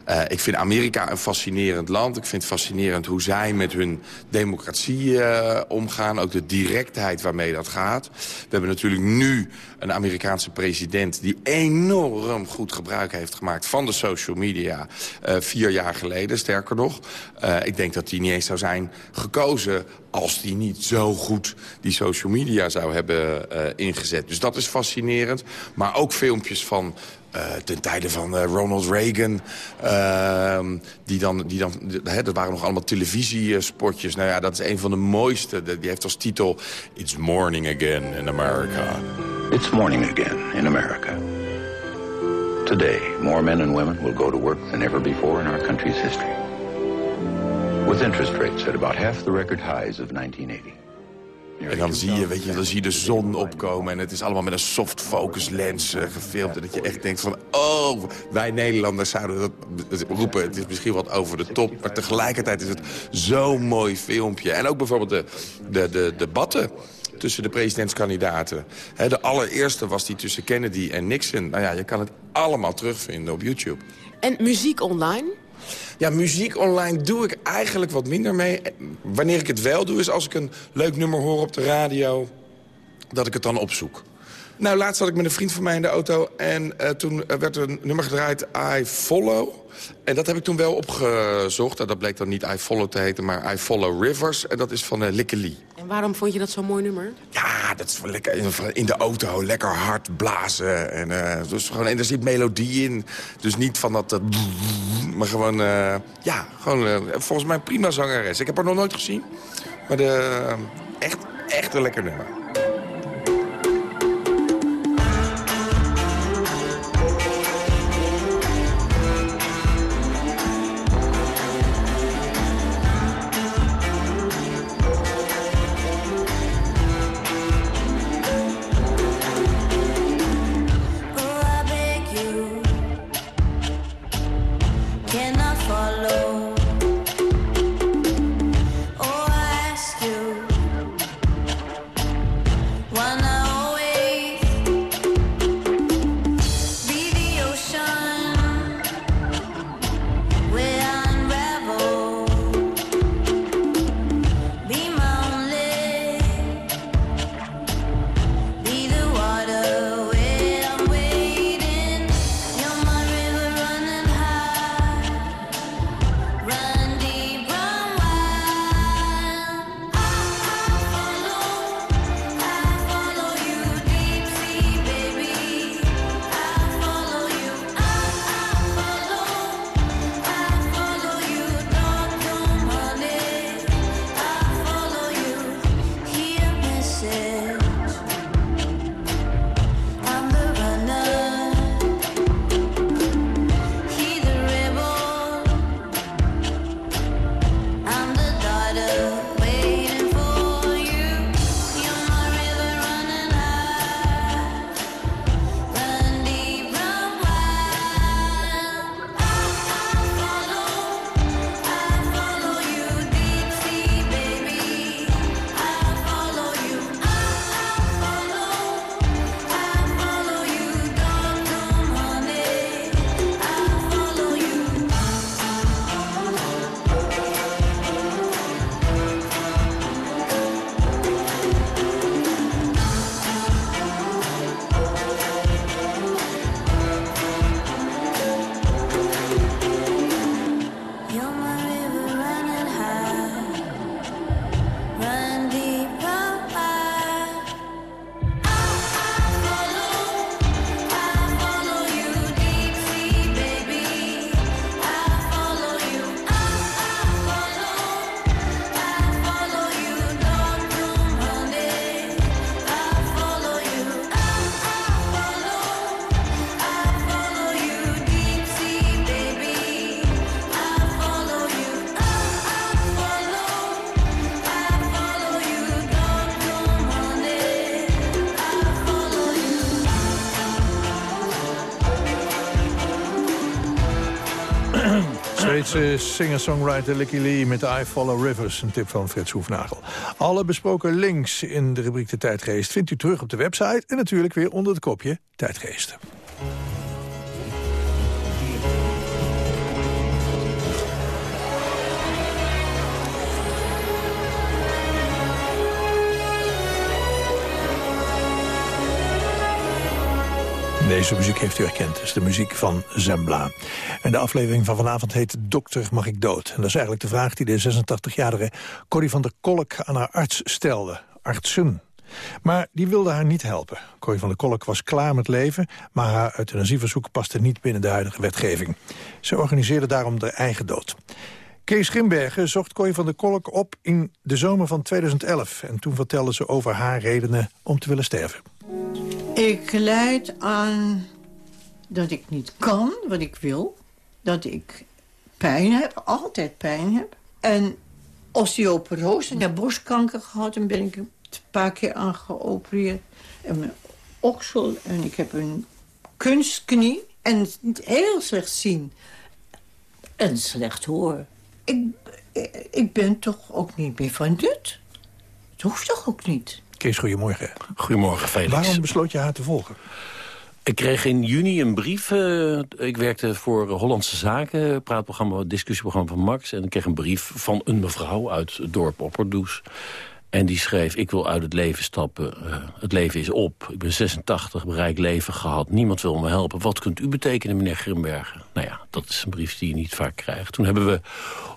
uh, ik vind Amerika een fascinerend land. Ik vind het fascinerend hoe zij met hun democratie uh, omgaan. Ook de directheid waarmee dat gaat. We hebben natuurlijk nu een Amerikaanse president... die enorm goed gebruik heeft gemaakt van de social media... Uh, vier jaar geleden, sterker nog. ik denk dat die niet eens zou zijn gekozen als die niet zo goed die social media zou hebben ingezet. Dus dat is fascinerend. Maar ook filmpjes van ten tijde van uh, Ronald Reagan. Uh, die dan, die dan, dat waren nog allemaal televisiespotjes. Nou ja, dat is een van de mooiste. Die heeft als titel It's Morning Again in America. It's morning again in America. Today, more men and women will go to work than ever before in our country's history. With interest rates at about half the record highs of 1980. En dan zie je, weet je, dan zie je de zon opkomen en het is allemaal met een soft focus lens uh, gefilmd. En dat je echt denkt van, oh, wij Nederlanders zouden dat roepen. Het is misschien wat over de top, maar tegelijkertijd is het zo'n mooi filmpje. En ook bijvoorbeeld de, de, de debatten tussen de presidentskandidaten. He, de allereerste was die tussen Kennedy en Nixon. Nou ja, je kan het allemaal terugvinden op YouTube. En muziek online? Ja, muziek online doe ik eigenlijk wat minder mee. Wanneer ik het wel doe, is als ik een leuk nummer hoor op de radio... dat ik het dan opzoek. Nou, laatst zat ik met een vriend van mij in de auto... en uh, toen werd er een nummer gedraaid, I Follow. En dat heb ik toen wel opgezocht. En dat bleek dan niet I Follow te heten, maar I Follow Rivers. En dat is van uh, Likke Lee. En waarom vond je dat zo'n mooi nummer? Ja, dat is lekker in de auto, lekker hard blazen. En, uh, dus gewoon, en er zit melodie in. Dus niet van dat... maar gewoon, ja, gewoon volgens mij prima zangeres. Ik heb haar nog nooit gezien. Maar de, echt, echt een lekker nummer. Zweedse singer-songwriter Licky Lee met I Follow Rivers. Een tip van Frits Hoefnagel. Alle besproken links in de rubriek De Tijdgeest vindt u terug op de website... en natuurlijk weer onder het kopje Tijdgeest. Deze muziek heeft u herkend. Het is de muziek van Zembla. En de aflevering van vanavond heet Dokter mag ik dood. En dat is eigenlijk de vraag die de 86-jarige Corrie van der Kolk aan haar arts stelde. Artsen. Maar die wilde haar niet helpen. Corrie van der Kolk was klaar met leven... maar haar euthanasieverzoek paste niet binnen de huidige wetgeving. Ze organiseerde daarom de eigen dood. Kees Grimbergen zocht Corrie van der Kolk op in de zomer van 2011. En toen vertelde ze over haar redenen om te willen sterven. Ik leid aan dat ik niet kan wat ik wil. Dat ik pijn heb, altijd pijn heb. En osteoporose, ik heb borstkanker gehad... en ben ik een paar keer aan geopereerd. En mijn oksel en ik heb een kunstknie. En heel slecht zien. En slecht horen. Ik, ik ben toch ook niet meer van dit. Het hoeft toch ook niet. Kees, goedemorgen. Goedemorgen, Felix. Waarom besloot je haar te volgen? Ik kreeg in juni een brief. Uh, ik werkte voor Hollandse Zaken, praatprogramma, discussieprogramma van Max. En ik kreeg een brief van een mevrouw uit het dorp Opperdoes. En die schreef, ik wil uit het leven stappen. Uh, het leven is op. Ik ben 86, bereik leven gehad. Niemand wil me helpen. Wat kunt u betekenen, meneer Grimbergen? Nou ja, dat is een brief die je niet vaak krijgt. Toen hebben we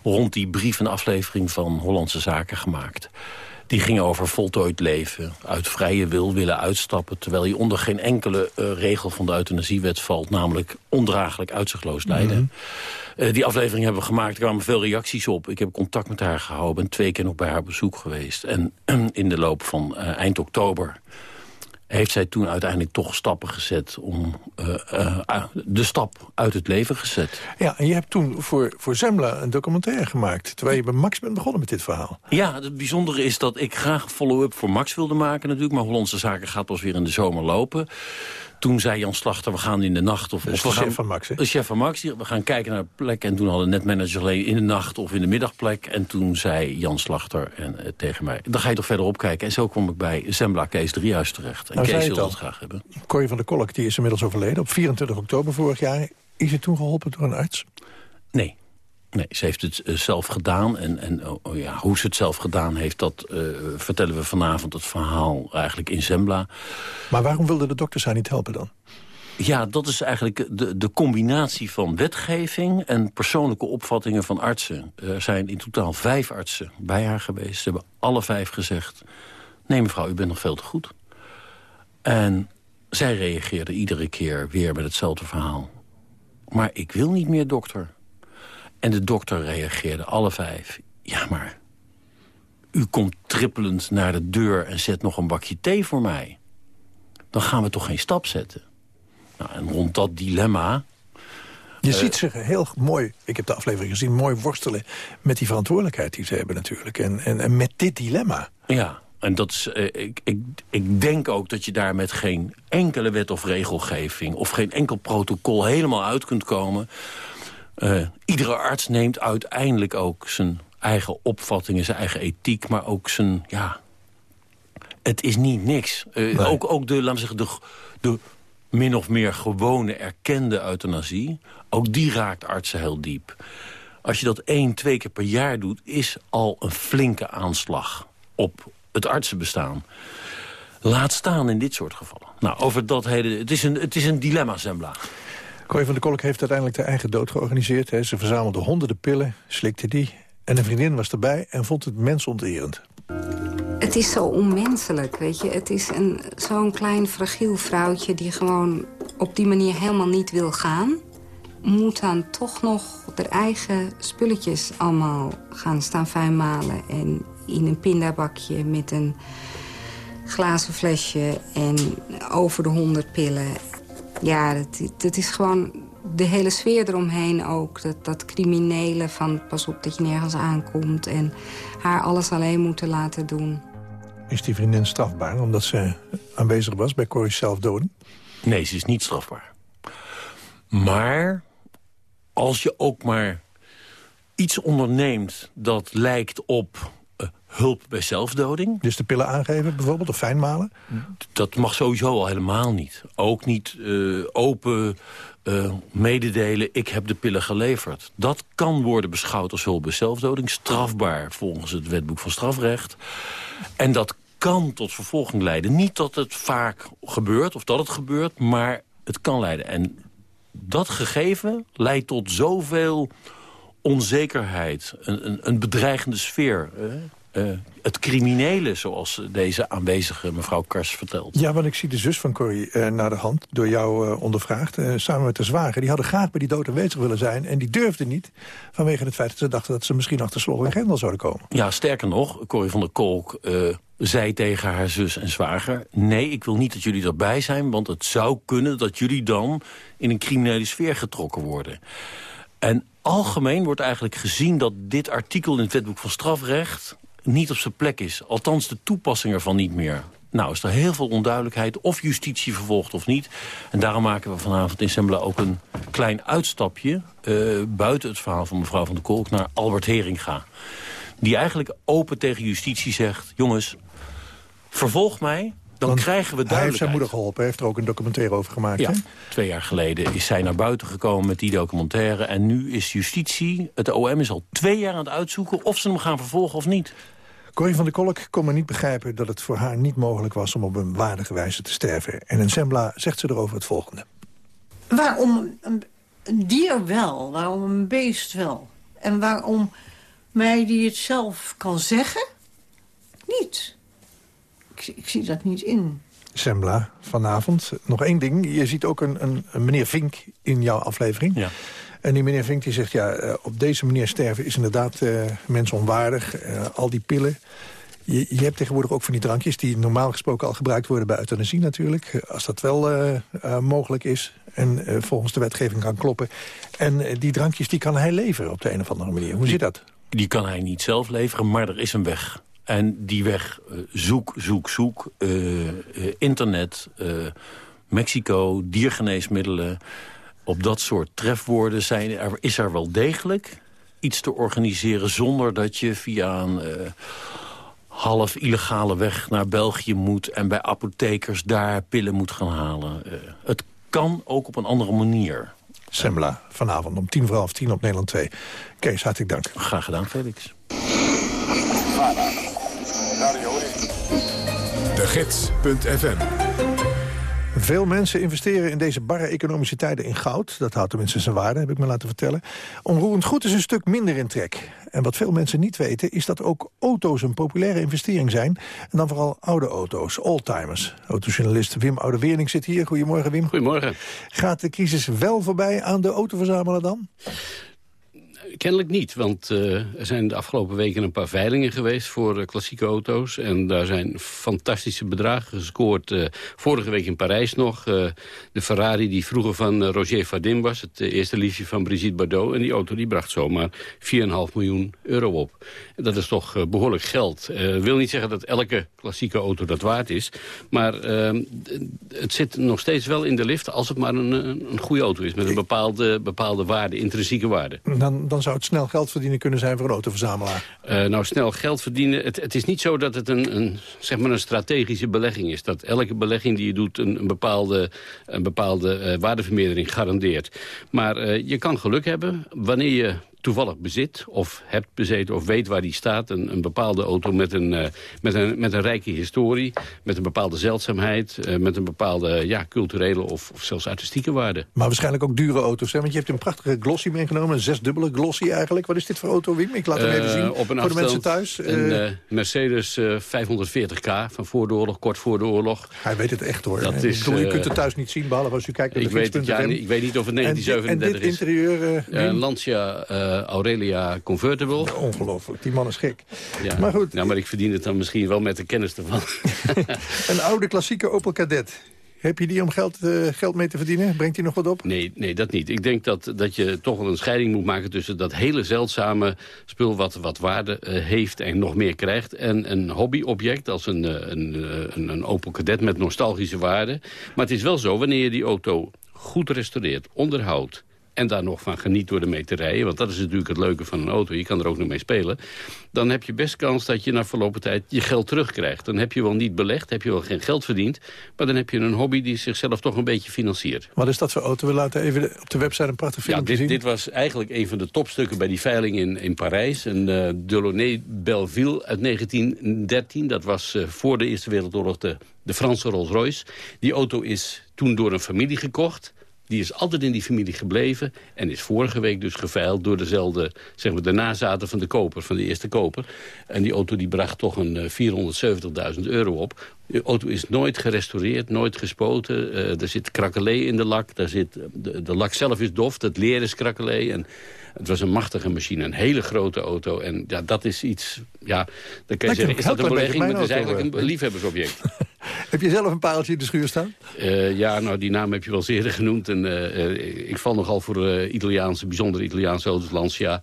rond die brief een aflevering van Hollandse Zaken gemaakt. Die ging over voltooid leven, uit vrije wil willen uitstappen... terwijl je onder geen enkele uh, regel van de euthanasiewet valt... namelijk ondraaglijk uitzichtloos lijden. Mm -hmm. uh, die aflevering hebben we gemaakt, er kwamen veel reacties op. Ik heb contact met haar gehouden, ben twee keer nog bij haar bezoek geweest. En <clears throat> in de loop van uh, eind oktober heeft zij toen uiteindelijk toch stappen gezet... om uh, uh, de stap uit het leven gezet. Ja, en je hebt toen voor, voor Zembla een documentaire gemaakt... terwijl je bij Max bent begonnen met dit verhaal. Ja, het bijzondere is dat ik graag follow-up voor Max wilde maken natuurlijk... maar Hollandse Zaken gaat pas weer in de zomer lopen. Toen zei Jan Slachter, we gaan in de nacht... Of, of de chef van Max, hè? De chef van Max, we gaan kijken naar de plek. En toen hadden netmanager alleen in de nacht of in de middagplek. En toen zei Jan Slachter en, uh, tegen mij... dan ga je toch verder opkijken. En zo kom ik bij Zembla Kees Driehuis terecht. En nou, Kees wil dat graag hebben. Corrie van der Kolk die is inmiddels overleden. Op 24 oktober vorig jaar. Is het toen geholpen door een arts? Nee. Nee, ze heeft het uh, zelf gedaan. En, en oh, ja, hoe ze het zelf gedaan heeft, dat uh, vertellen we vanavond het verhaal eigenlijk in Zembla. Maar waarom wilde de dokters haar niet helpen dan? Ja, dat is eigenlijk de, de combinatie van wetgeving en persoonlijke opvattingen van artsen. Er zijn in totaal vijf artsen bij haar geweest. Ze hebben alle vijf gezegd, nee mevrouw, u bent nog veel te goed. En zij reageerde iedere keer weer met hetzelfde verhaal. Maar ik wil niet meer dokter. En de dokter reageerde, alle vijf. Ja, maar u komt trippelend naar de deur en zet nog een bakje thee voor mij. Dan gaan we toch geen stap zetten. Nou, en rond dat dilemma... Je uh, ziet ze heel mooi, ik heb de aflevering gezien... mooi worstelen met die verantwoordelijkheid die ze hebben natuurlijk. En, en, en met dit dilemma. Ja, en dat is, uh, ik, ik, ik denk ook dat je daar met geen enkele wet of regelgeving... of geen enkel protocol helemaal uit kunt komen... Uh, iedere arts neemt uiteindelijk ook zijn eigen opvattingen, zijn eigen ethiek... maar ook zijn, ja, het is niet niks. Uh, nee. ook, ook de, laten we zeggen, de, de min of meer gewone erkende euthanasie... ook die raakt artsen heel diep. Als je dat één, twee keer per jaar doet... is al een flinke aanslag op het artsenbestaan. Laat staan in dit soort gevallen. Nou, over dat hele... Het is een, het is een dilemma, Zembla. Corrie van der Kolk heeft uiteindelijk de eigen dood georganiseerd. Hè. Ze verzamelde honderden pillen, slikte die. En een vriendin was erbij en vond het mensonterend. Het is zo onmenselijk, weet je. Het is zo'n klein, fragiel vrouwtje... die gewoon op die manier helemaal niet wil gaan. Moet dan toch nog haar eigen spulletjes allemaal gaan staan fijnmalen... en in een pindabakje met een glazen flesje... en over de honderd pillen ja, dat, dat is gewoon de hele sfeer eromheen ook. Dat, dat criminele van pas op dat je nergens aankomt... en haar alles alleen moeten laten doen. Is die vriendin strafbaar omdat ze aanwezig was bij Corrie's zelfdoden? Nee, ze is niet strafbaar. Maar als je ook maar iets onderneemt dat lijkt op hulp bij zelfdoding... Dus de pillen aangeven bijvoorbeeld, of fijnmalen? Dat mag sowieso al helemaal niet. Ook niet uh, open uh, mededelen, ik heb de pillen geleverd. Dat kan worden beschouwd als hulp bij zelfdoding. Strafbaar volgens het wetboek van strafrecht. En dat kan tot vervolging leiden. Niet dat het vaak gebeurt, of dat het gebeurt, maar het kan leiden. En dat gegeven leidt tot zoveel onzekerheid, een, een, een bedreigende sfeer. Uh, het criminele, zoals deze aanwezige mevrouw Kars vertelt. Ja, want ik zie de zus van Corrie uh, naar de hand, door jou uh, ondervraagd... samen met de zwager. Die hadden graag bij die dood aanwezig willen zijn... en die durfden niet, vanwege het feit dat ze dachten... dat ze misschien achter slot en grendel zouden komen. Ja, sterker nog, Corrie van der Kolk zei tegen haar zus en zwager... nee, ik wil niet dat jullie erbij zijn... want het zou kunnen dat jullie dan in een criminele sfeer getrokken worden. En algemeen wordt eigenlijk gezien dat dit artikel in het wetboek van strafrecht niet op zijn plek is. Althans de toepassing ervan niet meer. Nou, is er heel veel onduidelijkheid of justitie vervolgt of niet. En daarom maken we vanavond in Sembla ook een klein uitstapje... Uh, buiten het verhaal van mevrouw van der Kolk naar Albert Heringa. Die eigenlijk open tegen justitie zegt... jongens, vervolg mij, dan Want krijgen we duidelijkheid. Hij heeft zijn moeder geholpen, hij heeft er ook een documentaire over gemaakt. Ja, hè? twee jaar geleden is zij naar buiten gekomen met die documentaire. En nu is justitie, het OM is al twee jaar aan het uitzoeken... of ze hem gaan vervolgen of niet. Corrie van der Kolk kon maar niet begrijpen dat het voor haar niet mogelijk was... om op een waardige wijze te sterven. En in Zembla zegt ze erover het volgende. Waarom een, een dier wel? Waarom een beest wel? En waarom mij die het zelf kan zeggen, niet? Ik, ik zie dat niet in. Sembla, vanavond. Nog één ding. Je ziet ook een, een, een meneer Vink in jouw aflevering. Ja. En die meneer Vink die zegt, ja, eh, op deze manier sterven is inderdaad uh, mensonwaardig. Uh, al die pillen. Je, je, hebt tegenwoordig ook van die drankjes... die normaal gesproken al gebruikt worden bij euthanasie natuurlijk. Als dat wel uh, mogelijk is en volgens de wetgeving kan kloppen. En die drankjes die kan hij leveren op de een of andere manier. Hoe zit dat? Die kan hij niet zelf leveren, maar er is een weg. En die weg, zoek, zoek, zoek. internet, Mexico, diergeneesmiddelen op dat soort trefwoorden zijn, er, is er wel degelijk iets te organiseren... zonder dat je via een uh, half illegale weg naar België moet... en bij apothekers daar pillen moet gaan halen. Uh, het kan ook op een andere manier. Semla, vanavond om tien voor half tien op Nederland 2. Kees, hartelijk dank. Graag gedaan, Felix. Gids.fm veel mensen investeren in deze barre economische tijden in goud. Dat houdt tenminste zijn waarde, heb ik me laten vertellen. Onroerend goed is een stuk minder in trek. En wat veel mensen niet weten, is dat ook auto's een populaire investering zijn. En dan vooral oude auto's, oldtimers. Autojournalist Wim Oudeweerning zit hier. Goedemorgen, Wim. Goedemorgen. Gaat de crisis wel voorbij aan de autoverzamelaar dan? Kennelijk niet, want uh, er zijn de afgelopen weken een paar veilingen geweest voor uh, klassieke auto's. En daar zijn fantastische bedragen gescoord. Uh, vorige week in Parijs nog. de Ferrari die vroeger van Roger Vadim was, het eerste liefje van Brigitte Bardot. En die auto die bracht zomaar 4,5 miljoen euro op. En dat is toch behoorlijk geld. Ik wil niet zeggen dat elke klassieke auto dat waard is. Maar het zit nog steeds wel in de lift als het maar een, een goede auto is. Met een bepaalde, bepaalde waarde, intrinsieke waarde. Dan, dan zou het snel geld verdienen kunnen zijn voor een autoverzamelaar? Uh, nou, snel geld verdienen. Het, het, is niet zo dat het een, een, zeg maar een strategische belegging is. Dat elke belegging die je doet een, een bepaalde, een bepaalde uh, waardevermeerdering garandeert. Maar uh, je kan geluk hebben wanneer je toevallig bezit of hebt bezeten of weet waar die staat. Een, een bepaalde auto met een, uh, met, een, met een rijke historie, met een bepaalde zeldzaamheid... Uh, met een bepaalde ja, culturele of, of zelfs artistieke waarde. Maar waarschijnlijk ook dure auto's, hè? want je hebt een prachtige glossy meegenomen. Een zesdubbele glossy eigenlijk. Wat is dit voor auto, Wim? Ik laat hem even zien op een voor de mensen thuis. Een Mercedes 540k van voor de oorlog, kort voor de oorlog. Hij weet het echt hoor. Dat is, je kunt het thuis niet zien, behalve als u kijkt naar de ik weet, het, ja, ik weet niet of het 1937 en, en dit is. interieur... Een Lancia Aurelia Convertible. Ongelooflijk, die man is gek. Ja. Maar goed. Ja, maar ik verdien het dan misschien wel met de kennis ervan. <laughs> een oude klassieke Opel Kadett. Heb je die om geld, uh, geld mee te verdienen? Brengt die nog wat op? Nee, nee, dat niet. Ik denk dat, dat je toch wel een scheiding moet maken... tussen dat hele zeldzame spul wat, wat waarde uh, heeft en nog meer krijgt... en een hobbyobject als een, een, een, een Opel Kadett met nostalgische waarde. Maar het is wel zo, wanneer je die auto goed restaureert, onderhoudt en daar nog van geniet door ermee te rijden... want dat is natuurlijk het leuke van een auto, je kan er ook nog mee spelen... dan heb je best kans dat je na verlopen tijd je geld terugkrijgt. Dan heb je wel niet belegd, heb je wel geen geld verdiend... maar dan heb je een hobby die zichzelf toch een beetje financiert. Wat is dat voor auto? We laten even op de website een prachtig filmpje ja, dit, zien. dit was eigenlijk een van de topstukken bij die veiling in, in Parijs. Een uh, Delaunay Belleville uit 1913. Dat was uh, voor de Eerste Wereldoorlog de, de Franse Rolls-Royce. Die auto is toen door een familie gekocht... Die is altijd in die familie gebleven en is vorige week dus geveild door dezelfde, zeg maar, de nazaten van de koper, van de eerste koper. En die auto die bracht toch een 470.000 euro op. De auto is nooit gerestaureerd, nooit gespoten. Uh, er zit krakelee in de lak. Daar zit, de, de lak zelf is dof, het leer is krakelee. En het was een machtige machine, een hele grote auto. En ja, dat is iets, ja, dan kan je zeggen, is dat een belegging? Maar het is eigenlijk een liefhebbersobject. <laughs> Heb je zelf een pareltje in de schuur staan? Uh, ja, nou, die naam heb je wel eerder genoemd. En, uh, ik val nogal voor Italiaanse, bijzondere Italiaanse auto's, Lancia.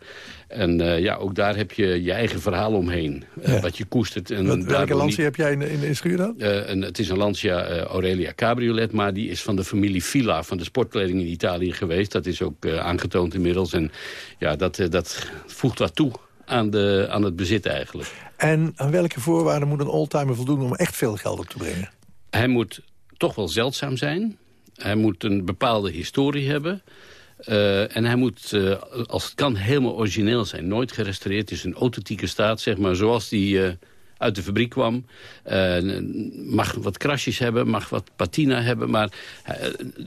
En ja, ook daar heb je je eigen verhaal omheen. Ja. wat je koestert. En wat, welke Lancia niet... heb jij in, in, in schuur dan? En, het is een Lancia Aurelia Cabriolet, maar die is van de familie Villa... van de sportkleding in Italië geweest. Dat is ook aangetoond inmiddels. En ja, dat, dat voegt wat toe aan, de, aan het bezit eigenlijk. En aan welke voorwaarden moet een oldtimer voldoen om echt veel geld op te brengen? Hij moet toch wel zeldzaam zijn. Hij moet een bepaalde historie hebben. Uh, en hij moet, uh, als het kan, helemaal origineel zijn. Nooit gerestaureerd. Het is een authentieke staat, zeg maar, zoals die uh, uit de fabriek kwam. Mag wat krasjes hebben, mag wat patina hebben. Maar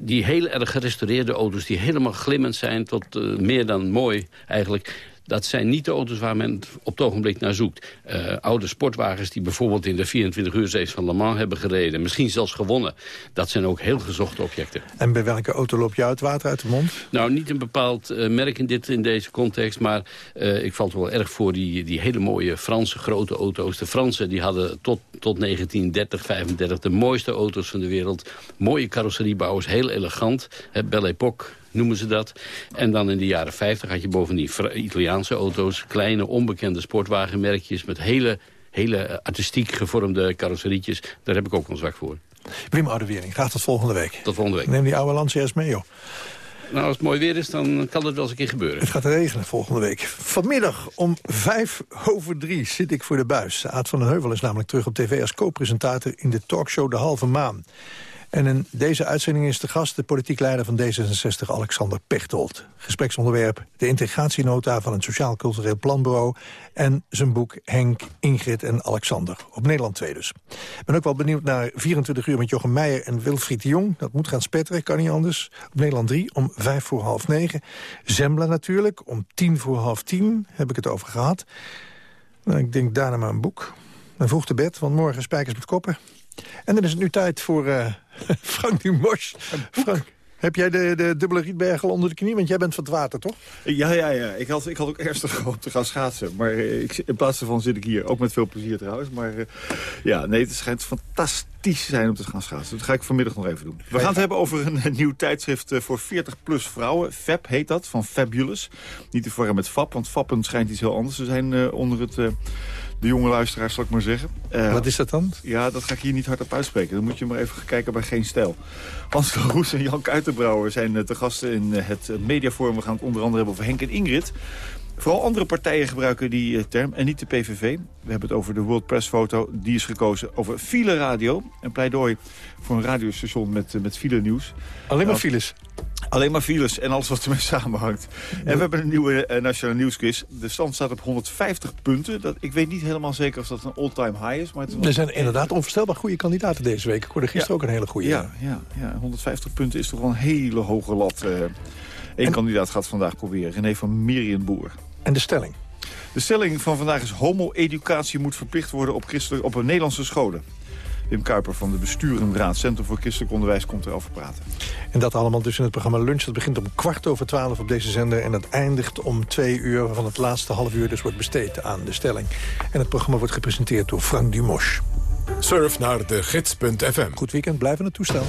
die heel erg gerestaureerde auto's die helemaal glimmend zijn... tot meer dan mooi eigenlijk dat zijn niet de auto's waar men op het ogenblik naar zoekt. Uh, oude sportwagens die bijvoorbeeld in de 24 uur race van Le Mans hebben gereden. Misschien zelfs gewonnen. Dat zijn ook heel gezochte objecten. En bij welke auto loop je uit water uit de mond? Nou, niet een bepaald uh, merk in, dit, in deze context. Maar uh, ik val wel erg voor die, die hele mooie Franse grote auto's. De Fransen die hadden tot, tot 1930, 35 de mooiste auto's van de wereld. Mooie carrosseriebouwers, heel elegant. Belle Époque noemen ze dat. En dan in de jaren 50 had je bovendien Italiaanse auto's... kleine, onbekende sportwagenmerkjes met hele, hele artistiek gevormde carrosserietjes. Daar heb ik ook een zwak voor. Wim Oudewering, graag tot volgende week. Tot volgende week. Neem die oude Lancia eens mee, joh. Nou, als het mooi weer is, dan kan dat wel eens een keer gebeuren. Het gaat regenen volgende week. Vanmiddag om vijf over drie zit ik voor de buis. Aad van den Heuvel is namelijk terug op tv als co-presentator... in de talkshow De Halve Maan. En in deze uitzending is de gast de politiek leider van D66, Alexander Pechtold. Gespreksonderwerp de integratienota van het Sociaal Cultureel Planbureau... en zijn boek Henk, Ingrid en Alexander. Op Nederland 2 dus. Ik ben ook wel benieuwd naar 24 uur met Jochem Meijer en Wilfried de Jong. Dat moet gaan spetteren, kan niet anders. Op Nederland 3 om vijf voor half negen. Zembla natuurlijk, om tien voor half tien heb ik het over gehad. Nou, ik denk daarna maar een boek. Dan vroeg te bed, want morgen spijkers met koppen. En dan is het nu tijd voor uh, <laughs> Frank Dumos. Frank, heb jij de, de dubbele rietbergel onder de knie? Want jij bent van het water, toch? Ja, ja, ja. Ik had, ik had ook ernstig gehoopt te gaan schaatsen. Maar ik, in plaats daarvan zit ik hier. Ook met veel plezier trouwens. Maar uh, ja, nee, het schijnt fantastisch te zijn om te gaan schaatsen. Dat ga ik vanmiddag nog even doen. We gaan het hebben over een, nieuw tijdschrift eh, voor 40-plus vrouwen. Fab heet dat, van Fabulous. Niet te verwarren met Fab, want Fappen schijnt iets heel anders te zijn uh, onder het de jonge luisteraars, zal ik maar zeggen. Uh, Wat is dat dan? Ja, dat ga ik hier niet hardop uitspreken. Dan moet je maar even kijken bij Geen Stijl. Hans de Roes en Jan Kuitenbrouwer zijn uh, te gasten in uh, het mediaforum. We gaan het onder andere hebben over Henk en Ingrid. Vooral andere partijen gebruiken die term en niet de PVV. We hebben het over de World Press foto. Die is gekozen over file radio. Een pleidooi voor een radiostation met, met file nieuws. Alleen maar files? Alleen maar files en alles wat ermee <laughs> samenhangt. En we hebben een nieuwe uh, Nationale Nieuwsquiz. De stand staat op 150 punten. Dat, ik weet niet helemaal zeker of dat een all-time high is. Maar het er zijn inderdaad onvoorstelbaar goede kandidaten deze week. Ik hoorde gisteren ja. ook een hele goede. Ja, ja, ja, 150 punten is toch wel een hele hoge lat. Uh, Eén en... kandidaat gaat vandaag proberen. René van Mirienboer. En de stelling? De stelling van vandaag is homo-educatie moet verplicht worden op, op een Nederlandse scholen. Wim Kuiper van de Besturenraad Centrum voor Christelijk Onderwijs komt erover praten. En dat allemaal dus in het programma Lunch. Dat begint om kwart over twaalf op deze zender. En dat eindigt om twee uur, waarvan het laatste half uur dus wordt besteed aan de stelling. En het programma wordt gepresenteerd door Frank Dumosch. Surf naar de gids.fm. Goed weekend, blijven het toestel.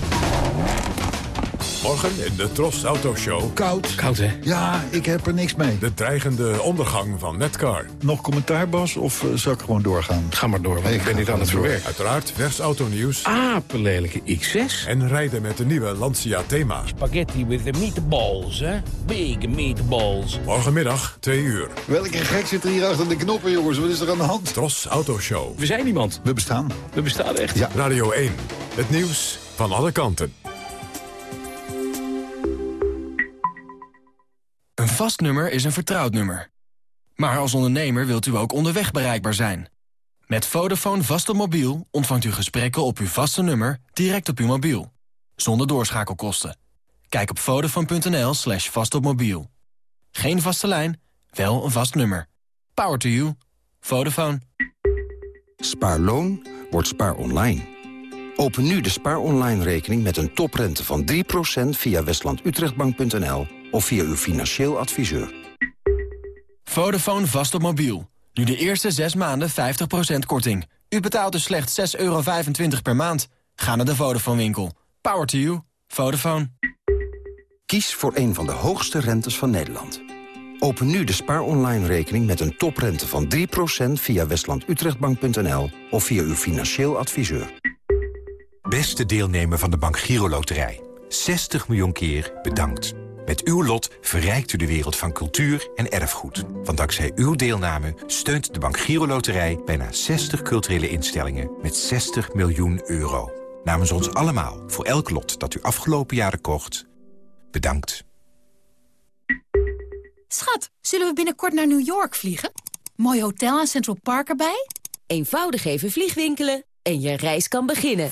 Morgen in de Tros Autoshow. Koud. Koud, hè? Ja, ik heb er niks mee. De dreigende ondergang van Netcar. Nog commentaar, Bas, of uh, zal ik gewoon doorgaan? Ga maar door, want ik, ik ben niet aan het verwerken. Uiteraard vers autonieuws. Apenlelijke X6. En rijden met de nieuwe Lancia Thema. Spaghetti with the meatballs, hè? Big meatballs. Morgenmiddag, 2 uur. Welke gek zit er hier achter de knoppen, jongens? Wat is er aan de hand? Tros Autoshow. We zijn iemand. We bestaan. We bestaan echt. Ja. Radio 1. Het nieuws van alle kanten. Een vast nummer is een vertrouwd nummer. Maar als ondernemer wilt u ook onderweg bereikbaar zijn. Met Vodafone vast op mobiel ontvangt u gesprekken op uw vaste nummer direct op uw mobiel. Zonder doorschakelkosten. Kijk op vodafone.nl slash vastopmobiel. Geen vaste lijn, wel een vast nummer. Power to you. Vodafone. Spaarloon wordt spaar online. Open nu de spaar online rekening met een toprente van 3% via westlandutrechtbank.nl of via uw financieel adviseur. Vodafone vast op mobiel. Nu de eerste 6 maanden 50% korting. U betaalt dus slechts 6,25 euro per maand. Ga naar de Vodafone winkel. Power to you. Vodafone. Kies voor een van de hoogste rentes van Nederland. Open nu de spaar online rekening met een toprente van 3% via westlandutrechtbank.nl of via uw financieel adviseur. Beste deelnemer van de Bank Giro Loterij. 60 miljoen keer bedankt. Met uw lot verrijkt u de wereld van cultuur en erfgoed. Want dankzij uw deelname steunt de Bank Giro Loterij... bijna 60 culturele instellingen met 60 miljoen euro. Namens ons allemaal, voor elk lot dat u afgelopen jaren kocht... bedankt. Schat, zullen we binnenkort naar New York vliegen? Mooi hotel en Central Park erbij? Eenvoudig even vliegwinkelen en je reis kan beginnen.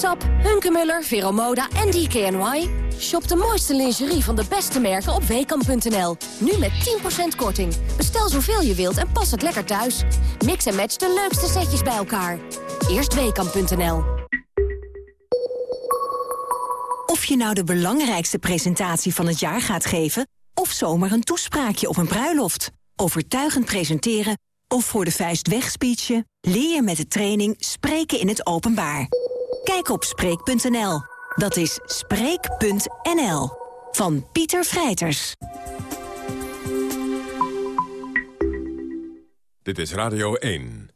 Sap, Hunkemuller, Veromoda en DKNY. Shop de mooiste lingerie van de beste merken op weekamp.nl. Nu met 10% korting. Bestel zoveel je wilt en pas het lekker thuis. Mix en match de leukste setjes bij elkaar. Eerst weekamp.nl. Of je nou de belangrijkste presentatie van het jaar gaat geven... of zomaar een toespraakje op een bruiloft. Overtuigend presenteren of voor de vuist wegspeechen... leer je met de training Spreken in het Openbaar. Kijk op Spreek.nl. Dat is Spreek.nl. Van Pieter Vrijters. Dit is Radio 1.